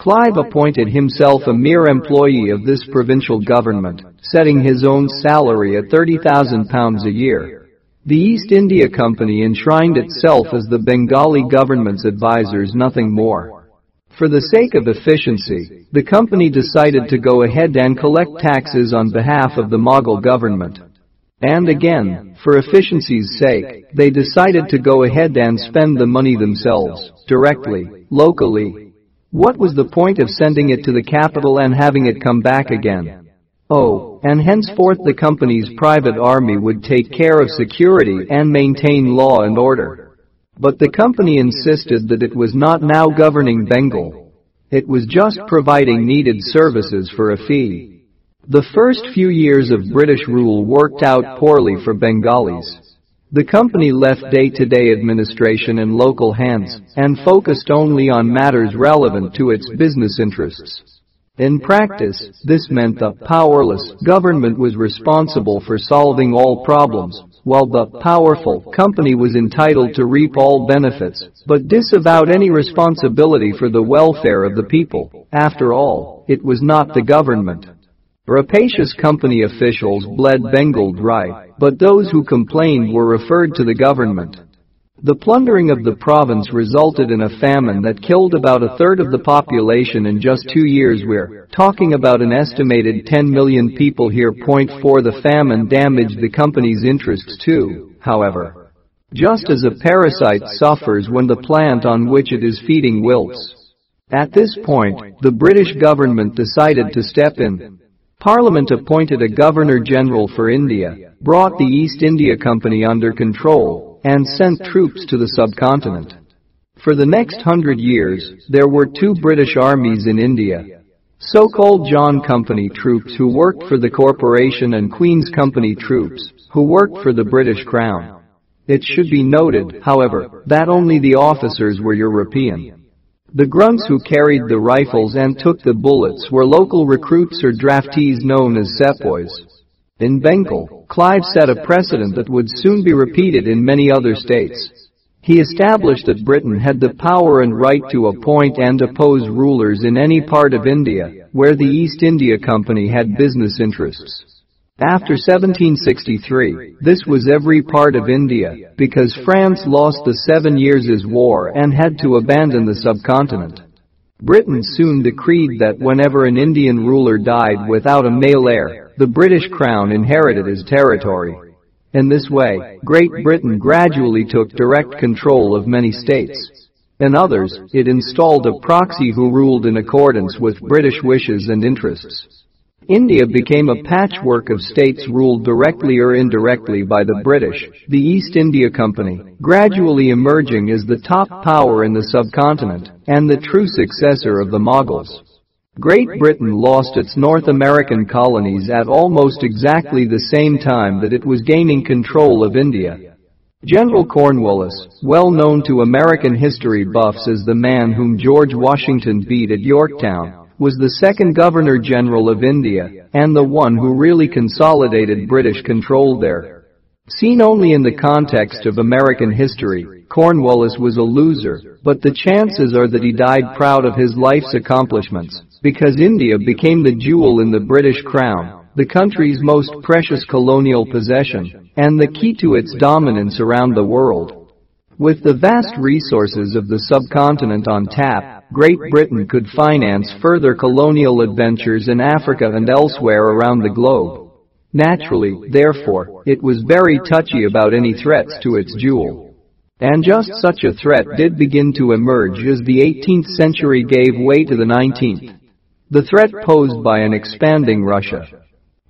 Clive appointed himself a mere employee of this provincial government, setting his own salary at £30,000 a year. The East India Company enshrined itself as the Bengali government's advisors nothing more. For the sake of efficiency, the company decided to go ahead and collect taxes on behalf of the Mughal government. And again, for efficiency's sake, they decided to go ahead and spend the money themselves, directly, locally, what was the point of sending it to the capital and having it come back again? Oh, and henceforth the company's private army would take care of security and maintain law and order. But the company insisted that it was not now governing Bengal. It was just providing needed services for a fee. The first few years of British rule worked out poorly for Bengalis. The company left day-to-day administration in local hands and focused only on matters relevant to its business interests. In practice, this meant the powerless government was responsible for solving all problems, while the powerful company was entitled to reap all benefits, but disavowed any responsibility for the welfare of the people. After all, it was not the government. Rapacious company officials bled Bengal dry, but those who complained were referred to the government. The plundering of the province resulted in a famine that killed about a third of the population in just two years we're talking about an estimated 10 million people here. Point 4 The famine damaged the company's interests too, however. Just as a parasite suffers when the plant on which it is feeding wilts. At this point, the British government decided to step in. Parliament appointed a Governor-General for India, brought the East India Company under control, and sent troops to the subcontinent. For the next hundred years, there were two British armies in India. So-called John Company troops who worked for the corporation and Queen's Company troops who worked for the British Crown. It should be noted, however, that only the officers were European. The grunts who carried the rifles and took the bullets were local recruits or draftees known as sepoys. In Bengal, Clive set a precedent that would soon be repeated in many other states. He established that Britain had the power and right to appoint and oppose rulers in any part of India where the East India Company had business interests. After 1763, this was every part of India because France lost the Seven Years' War and had to abandon the subcontinent. Britain soon decreed that whenever an Indian ruler died without a male heir, the British Crown inherited his territory. In this way, Great Britain gradually took direct control of many states. In others, it installed a proxy who ruled in accordance with British wishes and interests. India became a patchwork of states ruled directly or indirectly by the British, the East India Company, gradually emerging as the top power in the subcontinent and the true successor of the Mughals. Great Britain lost its North American colonies at almost exactly the same time that it was gaining control of India. General Cornwallis, well known to American history buffs as the man whom George Washington beat at Yorktown, was the second Governor-General of India and the one who really consolidated British control there. Seen only in the context of American history, Cornwallis was a loser, but the chances are that he died proud of his life's accomplishments because India became the jewel in the British crown, the country's most precious colonial possession, and the key to its dominance around the world. With the vast resources of the subcontinent on tap, Great Britain could finance further colonial adventures in Africa and elsewhere around the globe. Naturally, therefore, it was very touchy about any threats to its jewel. And just such a threat did begin to emerge as the 18th century gave way to the 19th. The threat posed by an expanding Russia.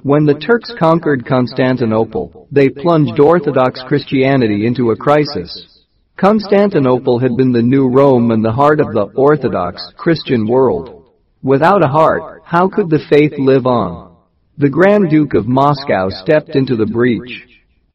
When the Turks conquered Constantinople, they plunged Orthodox Christianity into a crisis. Constantinople had been the new Rome and the heart of the Orthodox Christian world. Without a heart, how could the faith live on? The Grand Duke of Moscow stepped into the breach.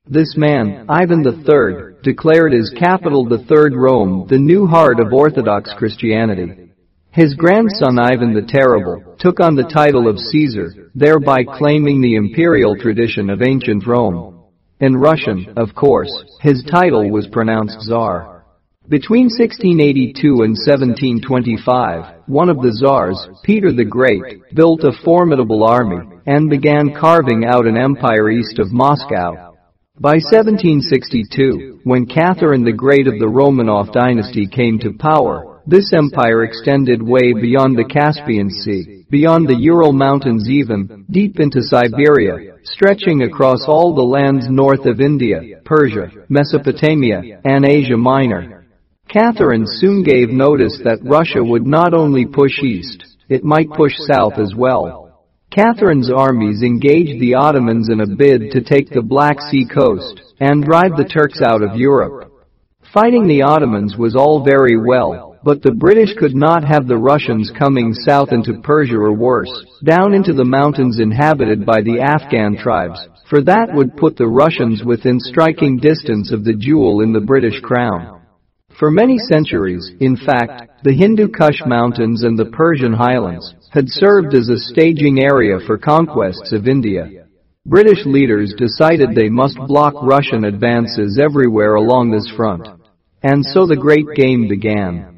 This man, Ivan III, declared his capital the Third Rome, the new heart of Orthodox Christianity. His grandson Ivan the Terrible took on the title of Caesar, thereby claiming the imperial tradition of ancient Rome. In Russian, of course, his title was pronounced Tsar. Between 1682 and 1725, one of the Tsars, Peter the Great, built a formidable army and began carving out an empire east of Moscow. By 1762, when Catherine the Great of the Romanov dynasty came to power, this empire extended way beyond the Caspian Sea, beyond the Ural Mountains even, deep into Siberia, stretching across all the lands north of India, Persia, Mesopotamia, and Asia Minor. Catherine soon gave notice that Russia would not only push east, it might push south as well. Catherine's armies engaged the Ottomans in a bid to take the Black Sea coast and drive the Turks out of Europe. Fighting the Ottomans was all very well, but the British could not have the Russians coming south into Persia or worse, down into the mountains inhabited by the Afghan tribes, for that would put the Russians within striking distance of the jewel in the British crown. For many centuries, in fact, the Hindu Kush Mountains and the Persian highlands had served as a staging area for conquests of India. British leaders decided they must block Russian advances everywhere along this front. And so the Great Game began.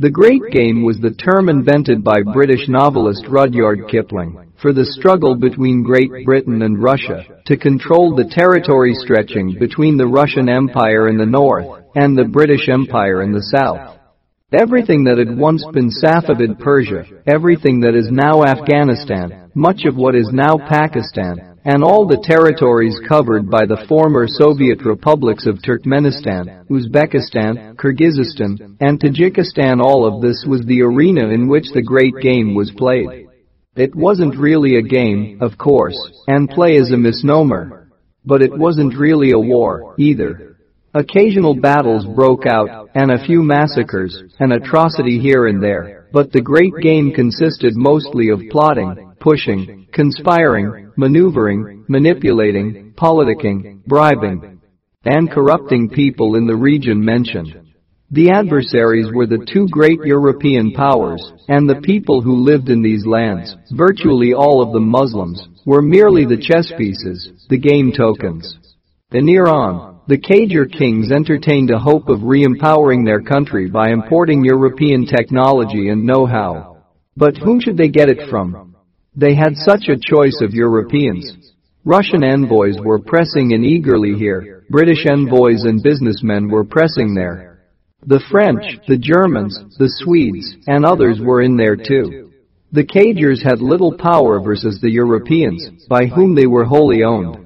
The Great Game was the term invented by British novelist Rudyard Kipling for the struggle between Great Britain and Russia to control the territory stretching between the Russian Empire in the north and the British Empire in the south. Everything that had once been Safavid Persia, everything that is now Afghanistan, much of what is now Pakistan, and all the territories covered by the former Soviet republics of Turkmenistan, Uzbekistan, Kyrgyzstan, and Tajikistan all of this was the arena in which the great game was played. It wasn't really a game, of course, and play is a misnomer. But it wasn't really a war, either. Occasional battles broke out, and a few massacres, an atrocity here and there, but the great game consisted mostly of plotting, pushing, conspiring, maneuvering, manipulating, politicking, bribing, and corrupting people in the region mentioned. The adversaries were the two great European powers, and the people who lived in these lands, virtually all of them Muslims, were merely the chess pieces, the game tokens. In Iran, the Qajar kings entertained a hope of re-empowering their country by importing European technology and know-how. But whom should they get it from? They had such a choice of Europeans. Russian envoys were pressing in eagerly here, British envoys and businessmen were pressing there. The French, the Germans, the Swedes, and others were in there too. The Qajars had little power versus the Europeans, by whom they were wholly owned.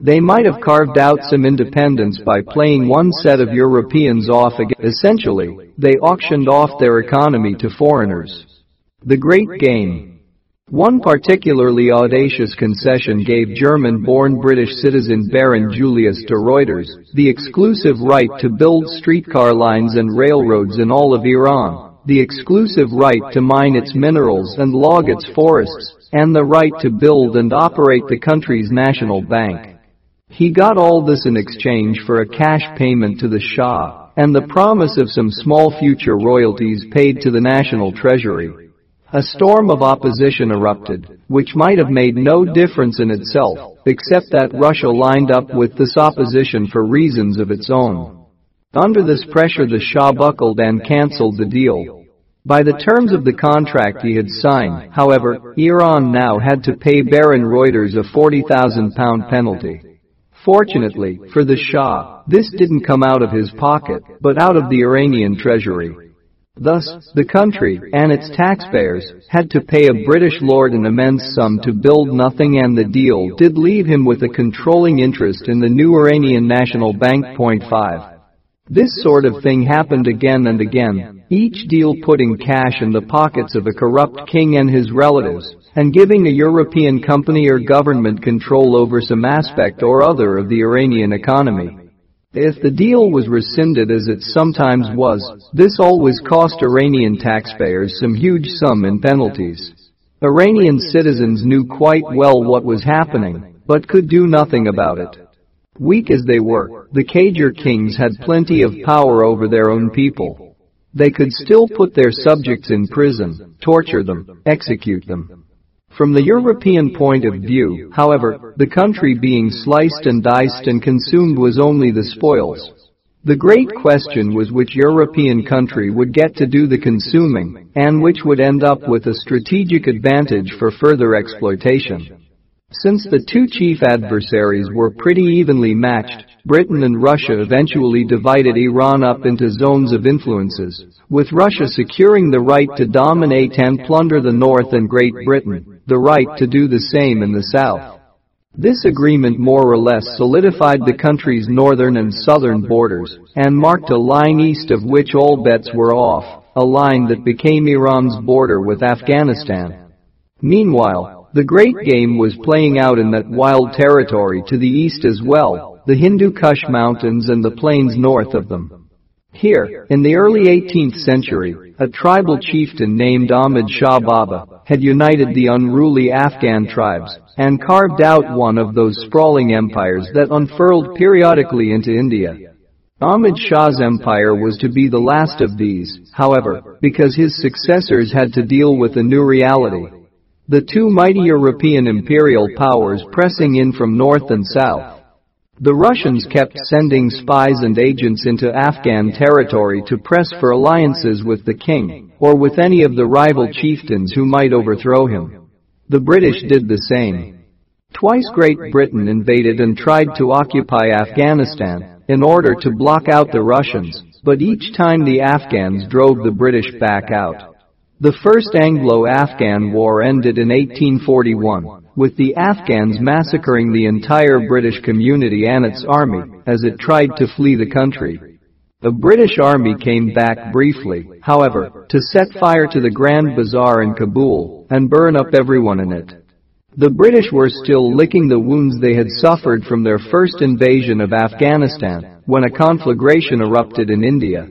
They might have carved out some independence by playing one set of Europeans off again. Essentially, they auctioned off their economy to foreigners. The Great Game. One particularly audacious concession gave German-born British citizen Baron Julius de Reuters the exclusive right to build streetcar lines and railroads in all of Iran, the exclusive right to mine its minerals and log its forests, and the right to build and operate the country's national bank. He got all this in exchange for a cash payment to the Shah and the promise of some small future royalties paid to the national treasury. A storm of opposition erupted, which might have made no difference in itself, except that Russia lined up with this opposition for reasons of its own. Under this pressure the Shah buckled and cancelled the deal. By the terms of the contract he had signed, however, Iran now had to pay Baron Reuters a 40,000 pound penalty. Fortunately, for the Shah, this didn't come out of his pocket, but out of the Iranian treasury. Thus, the country, and its taxpayers, had to pay a British lord an immense sum to build nothing and the deal did leave him with a controlling interest in the new Iranian National Bank. Point 5. This sort of thing happened again and again, each deal putting cash in the pockets of a corrupt king and his relatives, and giving a European company or government control over some aspect or other of the Iranian economy. If the deal was rescinded as it sometimes was, this always cost Iranian taxpayers some huge sum in penalties. Iranian citizens knew quite well what was happening, but could do nothing about it. Weak as they were, the Qajar kings had plenty of power over their own people. They could still put their subjects in prison, torture them, execute them. From the European point of view, however, the country being sliced and diced and consumed was only the spoils. The great question was which European country would get to do the consuming, and which would end up with a strategic advantage for further exploitation. Since the two chief adversaries were pretty evenly matched, Britain and Russia eventually divided Iran up into zones of influences, with Russia securing the right to dominate and plunder the North and Great Britain, the right to do the same in the South. This agreement more or less solidified the country's northern and southern borders and marked a line east of which all bets were off, a line that became Iran's border with Afghanistan. Meanwhile, the great game was playing out in that wild territory to the east as well, the Hindu Kush mountains and the plains north of them. Here, in the early 18th century, a tribal chieftain named Ahmad Shah Baba had united the unruly Afghan tribes and carved out one of those sprawling empires that unfurled periodically into India. Ahmad Shah's empire was to be the last of these, however, because his successors had to deal with a new reality. The two mighty European imperial powers pressing in from north and south. The Russians kept sending spies and agents into Afghan territory to press for alliances with the king, or with any of the rival chieftains who might overthrow him. The British did the same. Twice Great Britain invaded and tried to occupy Afghanistan in order to block out the Russians, but each time the Afghans drove the British back out. The First Anglo-Afghan War ended in 1841, with the Afghans massacring the entire British community and its army as it tried to flee the country. The British army came back briefly, however, to set fire to the Grand Bazaar in Kabul and burn up everyone in it. The British were still licking the wounds they had suffered from their first invasion of Afghanistan when a conflagration erupted in India.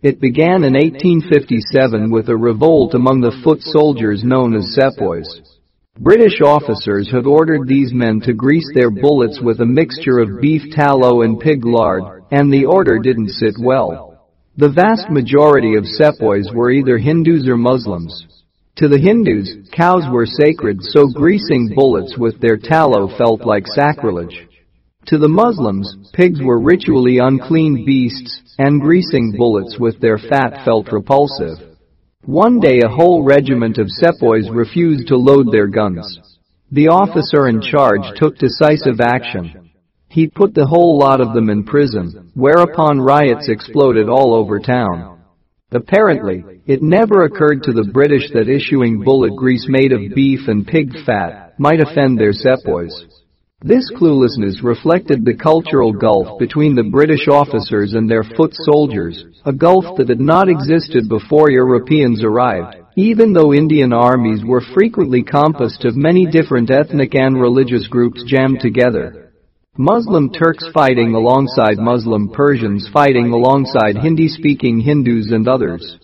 It began in 1857 with a revolt among the foot soldiers known as sepoys. British officers had ordered these men to grease their bullets with a mixture of beef tallow and pig lard, and the order didn't sit well. The vast majority of sepoys were either Hindus or Muslims. To the Hindus, cows were sacred so greasing bullets with their tallow felt like sacrilege. To the Muslims, pigs were ritually unclean beasts, and greasing bullets with their fat felt repulsive. One day a whole regiment of sepoys refused to load their guns. The officer in charge took decisive action. He put the whole lot of them in prison, whereupon riots exploded all over town. Apparently, it never occurred to the British that issuing bullet grease made of beef and pig fat might offend their sepoys. This cluelessness reflected the cultural gulf between the British officers and their foot soldiers, a gulf that had not existed before Europeans arrived, even though Indian armies were frequently composed of many different ethnic and religious groups jammed together. Muslim Turks fighting alongside Muslim Persians fighting alongside Hindi-speaking Hindus and others.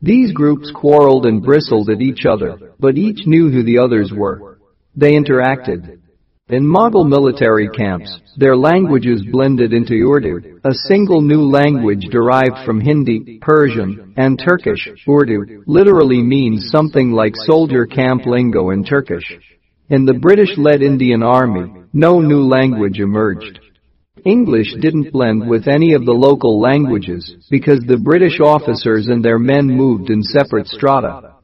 These groups quarreled and bristled at each other, but each knew who the others were. They interacted. In Mughal military camps, their languages blended into Urdu, a single new language derived from Hindi, Persian, and Turkish. Urdu literally means something like soldier camp lingo in Turkish. In the British-led Indian Army, no new language emerged. English didn't blend with any of the local languages because the British officers and their men moved in separate strata.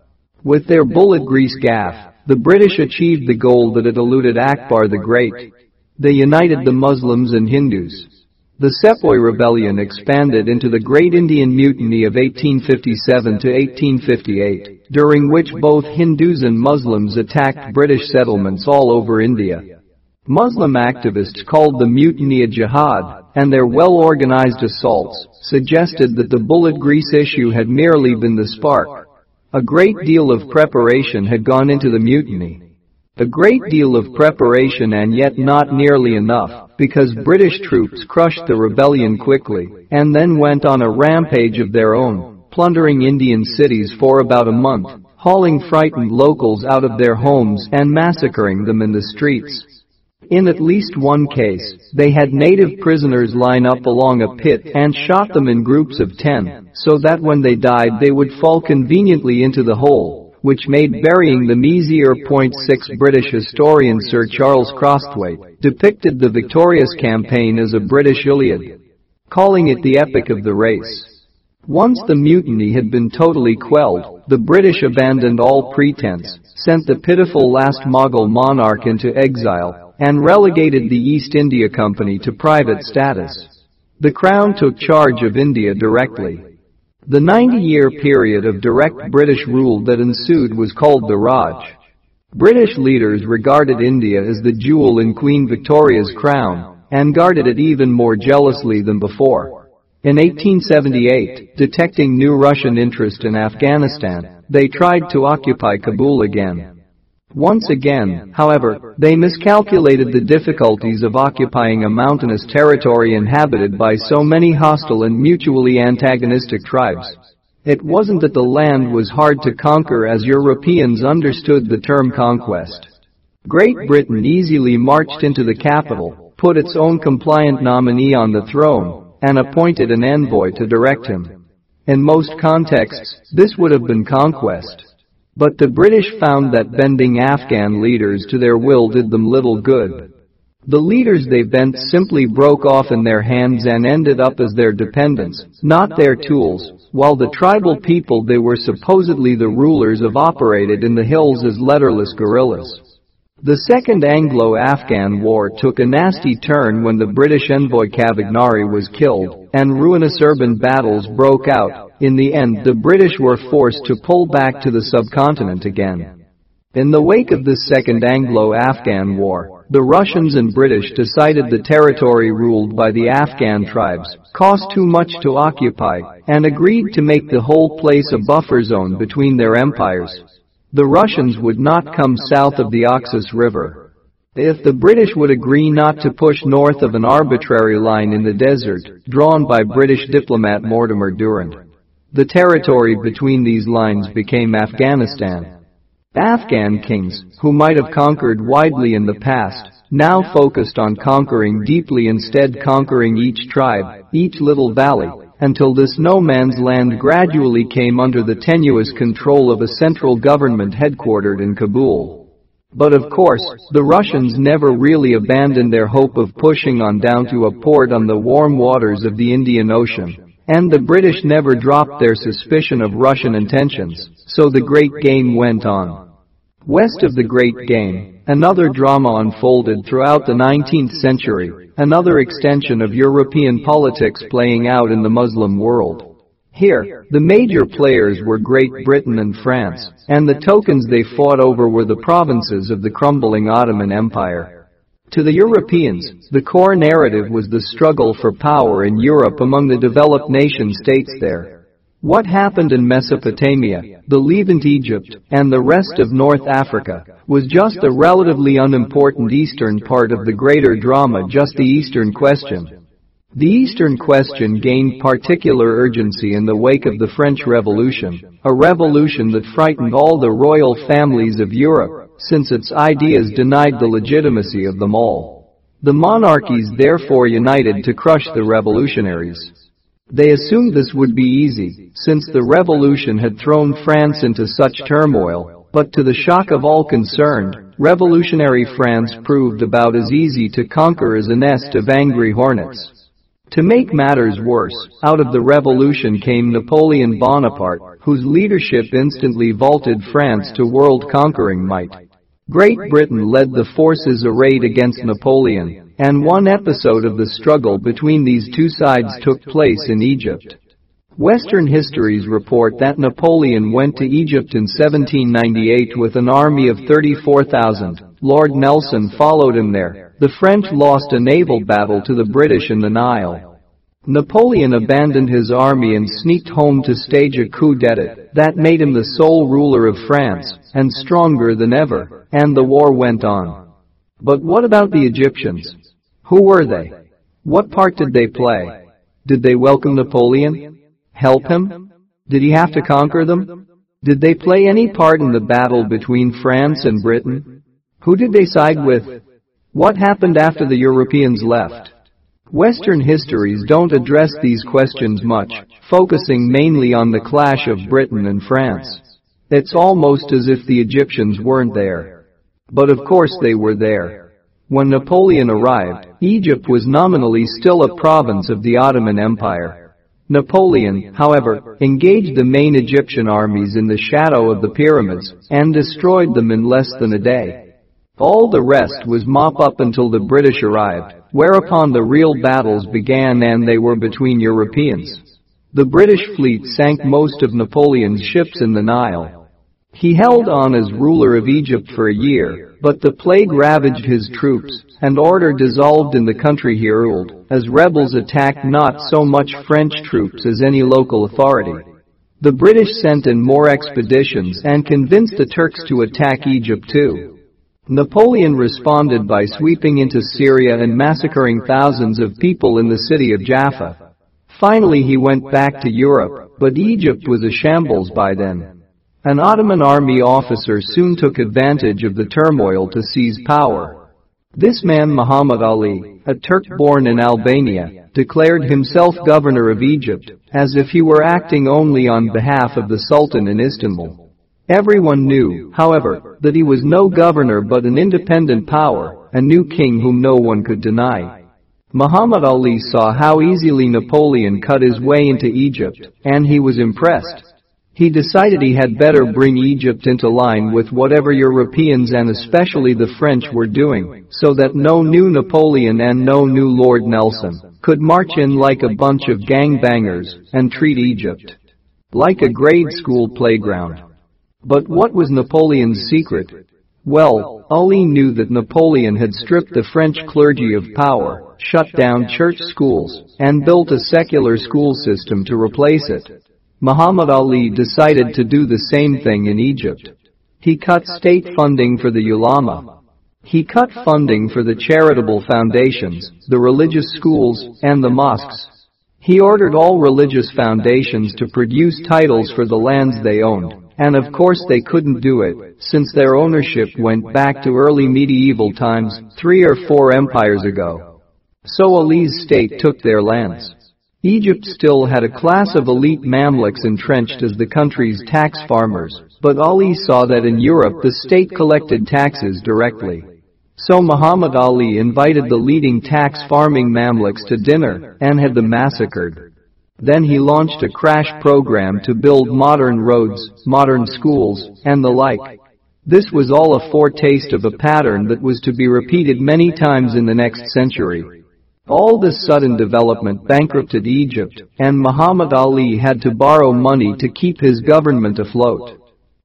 With their bullet grease gaff, the British achieved the goal that had eluded Akbar the Great. They united the Muslims and Hindus. The Sepoy Rebellion expanded into the Great Indian Mutiny of 1857 to 1858, during which both Hindus and Muslims attacked British settlements all over India. Muslim activists called the mutiny a jihad, and their well-organized assaults suggested that the bullet grease issue had merely been the spark a great deal of preparation had gone into the mutiny. A great deal of preparation and yet not nearly enough, because British troops crushed the rebellion quickly, and then went on a rampage of their own, plundering Indian cities for about a month, hauling frightened locals out of their homes and massacring them in the streets. In at least one case, they had native prisoners line up along a pit and shot them in groups of ten, so that when they died they would fall conveniently into the hole, which made burying them easier. Point 6 British historian Sir Charles Crosthwaite depicted the victorious campaign as a British Iliad, calling it the epic of the race. Once the mutiny had been totally quelled, the British abandoned all pretense, sent the pitiful last Mughal monarch into exile, and relegated the East India Company to private status. The Crown took charge of India directly. The 90-year period of direct British rule that ensued was called the Raj. British leaders regarded India as the jewel in Queen Victoria's crown and guarded it even more jealously than before. In 1878, detecting new Russian interest in Afghanistan, they tried to occupy Kabul again. Once again, however, they miscalculated the difficulties of occupying a mountainous territory inhabited by so many hostile and mutually antagonistic tribes. It wasn't that the land was hard to conquer as Europeans understood the term conquest. Great Britain easily marched into the capital, put its own compliant nominee on the throne, and appointed an envoy to direct him. In most contexts, this would have been conquest. But the British found that bending Afghan leaders to their will did them little good. The leaders they bent simply broke off in their hands and ended up as their dependents, not their tools, while the tribal people they were supposedly the rulers of operated in the hills as letterless guerrillas. The Second Anglo-Afghan War took a nasty turn when the British envoy Cavagnari was killed and ruinous urban battles broke out. In the end the British were forced to pull back to the subcontinent again. In the wake of this Second Anglo-Afghan War, the Russians and British decided the territory ruled by the Afghan tribes cost too much to occupy and agreed to make the whole place a buffer zone between their empires. The Russians would not come south of the Oxus River. If the British would agree not to push north of an arbitrary line in the desert drawn by British diplomat Mortimer Durand. The territory between these lines became Afghanistan. Afghan kings, who might have conquered widely in the past, now focused on conquering deeply instead conquering each tribe, each little valley, until this no man's land gradually came under the tenuous control of a central government headquartered in Kabul. But of course, the Russians never really abandoned their hope of pushing on down to a port on the warm waters of the Indian Ocean. And the British never dropped their suspicion of Russian intentions, so the great game went on. West of the Great Game, another drama unfolded throughout the 19th century, another extension of European politics playing out in the Muslim world. Here, the major players were Great Britain and France, and the tokens they fought over were the provinces of the crumbling Ottoman Empire. To the Europeans, the core narrative was the struggle for power in Europe among the developed nation states there. What happened in Mesopotamia, the Levant Egypt, and the rest of North Africa was just a relatively unimportant eastern part of the greater drama just the Eastern question. The Eastern question gained particular urgency in the wake of the French Revolution, a revolution that frightened all the royal families of Europe, since its ideas denied the legitimacy of them all. The monarchies therefore united to crush the revolutionaries. They assumed this would be easy, since the revolution had thrown France into such turmoil, but to the shock of all concerned, revolutionary France proved about as easy to conquer as a nest of angry hornets. To make matters worse, out of the revolution came Napoleon Bonaparte, whose leadership instantly vaulted France to world-conquering might. Great Britain led the forces arrayed against Napoleon, and one episode of the struggle between these two sides took place in Egypt. Western histories report that Napoleon went to Egypt in 1798 with an army of 34,000. Lord Nelson followed him there. The French lost a naval battle to the British in the Nile. Napoleon abandoned his army and sneaked home to stage a coup d'etat that made him the sole ruler of France and stronger than ever, and the war went on. But what about the Egyptians? Who were they? What part did they play? Did they welcome Napoleon? Help him? Did he have to conquer them? Did they play any part in the battle between France and Britain? Who did they side with? What happened after the Europeans left? Western histories don't address these questions much, focusing mainly on the clash of Britain and France. It's almost as if the Egyptians weren't there. But of course they were there. When Napoleon arrived, Egypt was nominally still a province of the Ottoman Empire. Napoleon, however, engaged the main Egyptian armies in the shadow of the pyramids and destroyed them in less than a day. All the rest was mop up until the British arrived, whereupon the real battles began and they were between Europeans. The British fleet sank most of Napoleon's ships in the Nile. He held on as ruler of Egypt for a year, but the plague ravaged his troops, and order dissolved in the country he ruled, as rebels attacked not so much French troops as any local authority. The British sent in more expeditions and convinced the Turks to attack Egypt too. Napoleon responded by sweeping into Syria and massacring thousands of people in the city of Jaffa. Finally he went back to Europe, but Egypt was a shambles by then. An Ottoman army officer soon took advantage of the turmoil to seize power. This man Muhammad Ali, a Turk born in Albania, declared himself governor of Egypt, as if he were acting only on behalf of the Sultan in Istanbul. Everyone knew, however, that he was no governor but an independent power, a new king whom no one could deny. Muhammad Ali saw how easily Napoleon cut his way into Egypt, and he was impressed. He decided he had better bring Egypt into line with whatever Europeans and especially the French were doing, so that no new Napoleon and no new Lord Nelson could march in like a bunch of gangbangers and treat Egypt like a grade school playground. But what was Napoleon's secret? Well, Ali knew that Napoleon had stripped the French clergy of power, shut down church schools, and built a secular school system to replace it. Muhammad Ali decided to do the same thing in Egypt. He cut state funding for the ulama. He cut funding for the charitable foundations, the religious schools, and the mosques. He ordered all religious foundations to produce titles for the lands they owned. And of course they couldn't do it, since their ownership went back to early medieval times, three or four empires ago. So Ali's state took their lands. Egypt still had a class of elite Mamluks entrenched as the country's tax farmers, but Ali saw that in Europe the state collected taxes directly. So Muhammad Ali invited the leading tax farming Mamluks to dinner and had them massacred. Then he launched a crash program to build modern roads, modern schools, and the like. This was all a foretaste of a pattern that was to be repeated many times in the next century. All this sudden development bankrupted Egypt, and Muhammad Ali had to borrow money to keep his government afloat.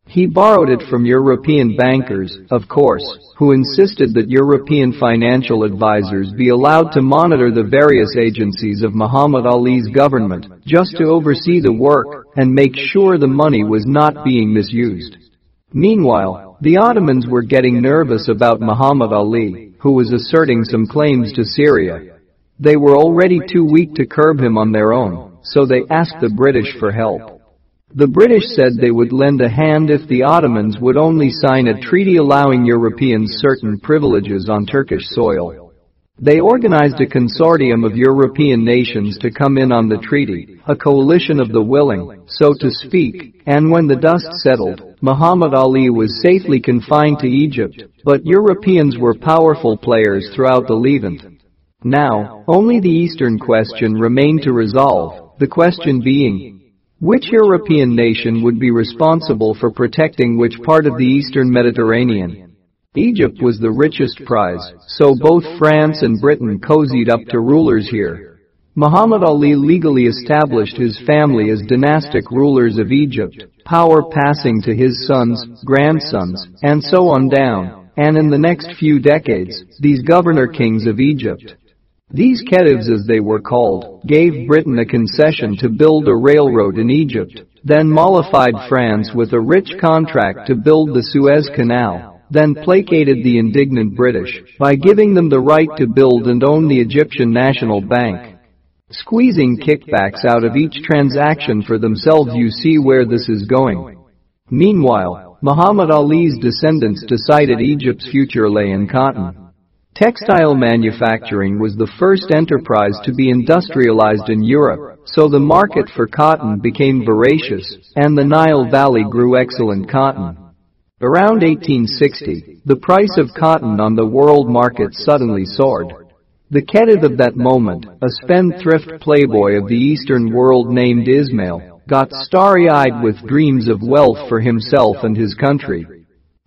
He borrowed it from European bankers, of course, who insisted that European financial advisors be allowed to monitor the various agencies of Muhammad Ali's government, just to oversee the work and make sure the money was not being misused. Meanwhile, the Ottomans were getting nervous about Muhammad Ali, who was asserting some claims to Syria. They were already too weak to curb him on their own, so they asked the British for help. The British said they would lend a hand if the Ottomans would only sign a treaty allowing Europeans certain privileges on Turkish soil. They organized a consortium of European nations to come in on the treaty, a coalition of the willing, so to speak, and when the dust settled, Muhammad Ali was safely confined to Egypt, but Europeans were powerful players throughout the Levant. Now, only the Eastern question remained to resolve, the question being, which European nation would be responsible for protecting which part of the eastern Mediterranean? Egypt was the richest prize, so both France and Britain cozied up to rulers here. Muhammad Ali legally established his family as dynastic rulers of Egypt, power passing to his sons, grandsons, and so on down, and in the next few decades, these governor kings of Egypt these Khedives as they were called, gave Britain a concession to build a railroad in Egypt, then mollified France with a rich contract to build the Suez Canal, then placated the indignant British by giving them the right to build and own the Egyptian National Bank. Squeezing kickbacks out of each transaction for themselves you see where this is going. Meanwhile, Muhammad Ali's descendants decided Egypt's future lay in cotton. Textile manufacturing was the first enterprise to be industrialized in Europe, so the market for cotton became voracious, and the Nile Valley grew excellent cotton. Around 1860, the price of cotton on the world market suddenly soared. The Khedive of that moment, a spendthrift playboy of the Eastern world named Ismail, got starry-eyed with dreams of wealth for himself and his country.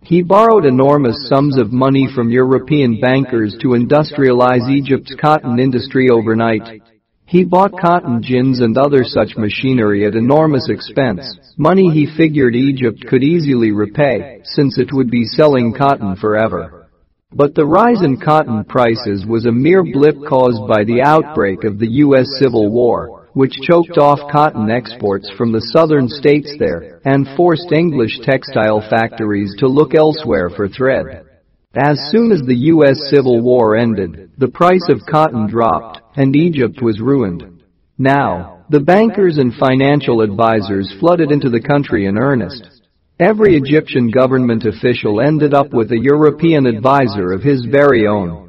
He borrowed enormous sums of money from European bankers to industrialize Egypt's cotton industry overnight. He bought cotton gins and other such machinery at enormous expense, money he figured Egypt could easily repay, since it would be selling cotton forever. But the rise in cotton prices was a mere blip caused by the outbreak of the U.S. Civil War which choked off cotton exports from the southern states there and forced English textile factories to look elsewhere for thread. As soon as the U.S. Civil War ended, the price of cotton dropped and Egypt was ruined. Now, the bankers and financial advisors flooded into the country in earnest. Every Egyptian government official ended up with a European advisor of his very own.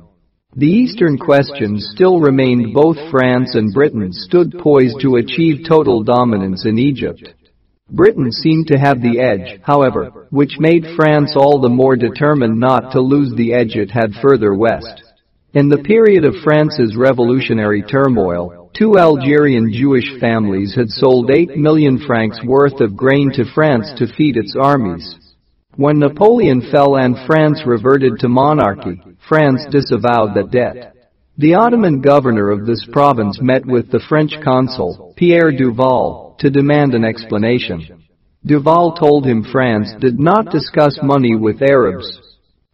The Eastern question still remained both France and Britain stood poised to achieve total dominance in Egypt. Britain seemed to have the edge, however, which made France all the more determined not to lose the edge it had further west. In the period of France's revolutionary turmoil, two Algerian Jewish families had sold 8 million francs worth of grain to France to feed its armies. When Napoleon fell and France reverted to monarchy, France disavowed that debt. The Ottoman governor of this province met with the French consul, Pierre Duval, to demand an explanation. Duval told him France did not discuss money with Arabs,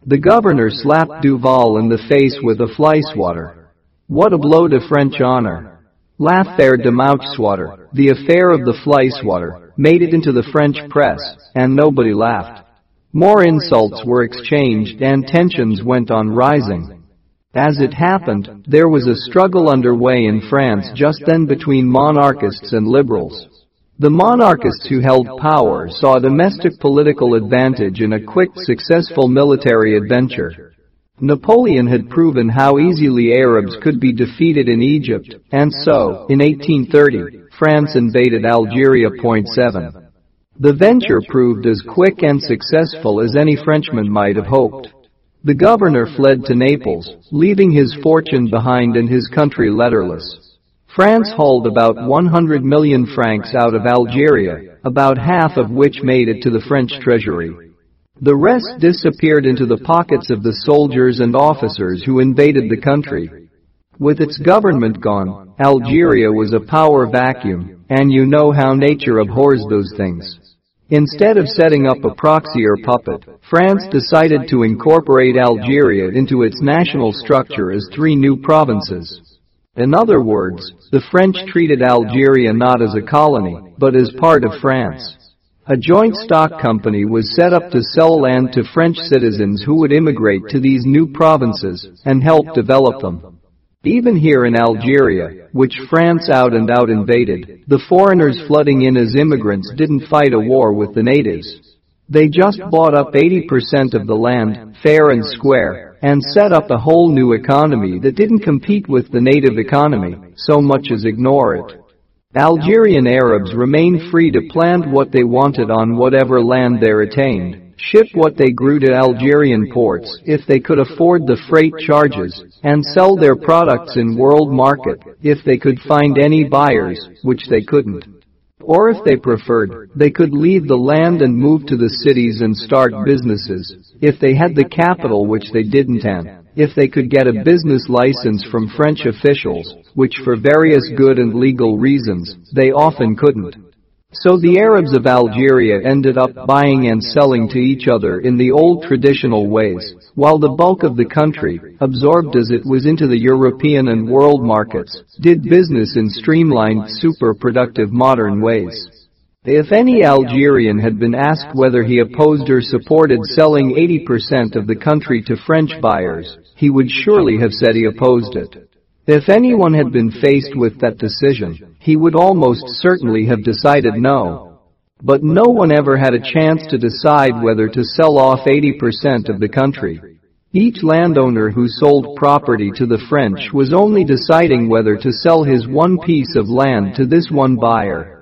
the governor slapped Duval in the face with a fly swatter. What a blow to French honor. L'affaire de Mouchswatter, the affair of the fly swatter, made it into the French press, and nobody laughed. More insults were exchanged and tensions went on rising. As it happened, there was a struggle underway in France just then between monarchists and liberals. The monarchists who held power saw domestic political advantage in a quick, successful military adventure. Napoleon had proven how easily Arabs could be defeated in Egypt, and so, in 1830, France invaded Algeria. Point 7. The venture proved as quick and successful as any Frenchman might have hoped. The governor fled to Naples, leaving his fortune behind and his country letterless. France hauled about 100 million francs out of Algeria, about half of which made it to the French treasury. The rest disappeared into the pockets of the soldiers and officers who invaded the country. With its government gone, Algeria was a power vacuum, and you know how nature abhors those things. Instead of setting up a proxy or puppet, France decided to incorporate Algeria into its national structure as three new provinces. In other words, the French treated Algeria not as a colony, but as part of France. A joint stock company was set up to sell land to French citizens who would immigrate to these new provinces and help develop them. Even here in Algeria, which France out and out invaded, the foreigners flooding in as immigrants didn't fight a war with the natives. They just bought up 80% of the land, fair and square, and set up a whole new economy that didn't compete with the native economy so much as ignore it. Algerian Arabs remained free to plant what they wanted on whatever land they attained, ship what they grew to Algerian ports if they could afford the freight charges, and sell their products in world market if they could find any buyers, which they couldn't. Or if they preferred, they could leave the land and move to the cities and start businesses, if they had the capital which they didn't and if they could get a business license from French officials, which for various good and legal reasons, they often couldn't. So the Arabs of Algeria ended up buying and selling to each other in the old traditional ways, while the bulk of the country, absorbed as it was into the European and world markets, did business in streamlined, super-productive modern ways. If any Algerian had been asked whether he opposed or supported selling 80% of the country to French buyers, he would surely have said he opposed it. If anyone had been faced with that decision, he would almost certainly have decided no. But no one ever had a chance to decide whether to sell off 80% of the country. Each landowner who sold property to the French was only deciding whether to sell his one piece of land to this one buyer.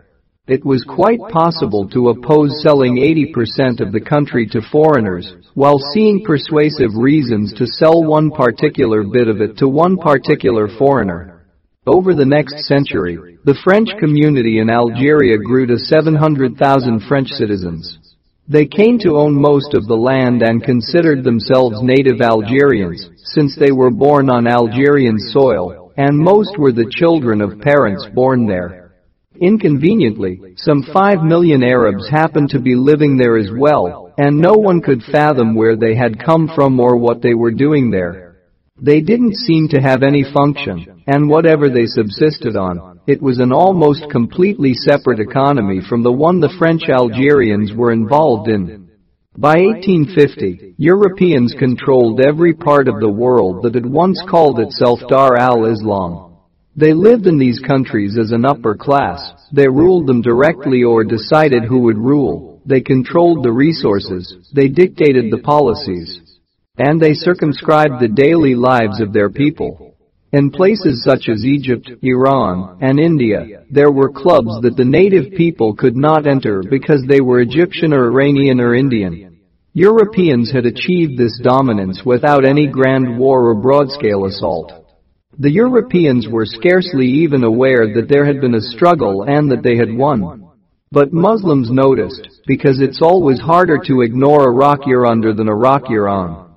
It was quite possible to oppose selling 80% of the country to foreigners, while seeing persuasive reasons to sell one particular bit of it to one particular foreigner. Over the next century, the French community in Algeria grew to 700,000 French citizens. They came to own most of the land and considered themselves native Algerians, since they were born on Algerian soil, and most were the children of parents born there. Inconveniently, some 5 million Arabs happened to be living there as well, and no one could fathom where they had come from or what they were doing there. They didn't seem to have any function, and whatever they subsisted on, it was an almost completely separate economy from the one the French Algerians were involved in. By 1850, Europeans controlled every part of the world that had once called itself Dar al-Islam. They lived in these countries as an upper class, they ruled them directly or decided who would rule, they controlled the resources, they dictated the policies, and they circumscribed the daily lives of their people. In places such as Egypt, Iran, and India, there were clubs that the native people could not enter because they were Egyptian or Iranian or Indian. Europeans had achieved this dominance without any grand war or broad-scale assault. The Europeans were scarcely even aware that there had been a struggle and that they had won. But Muslims noticed, because it's always harder to ignore a rock you're under than a rock you're on.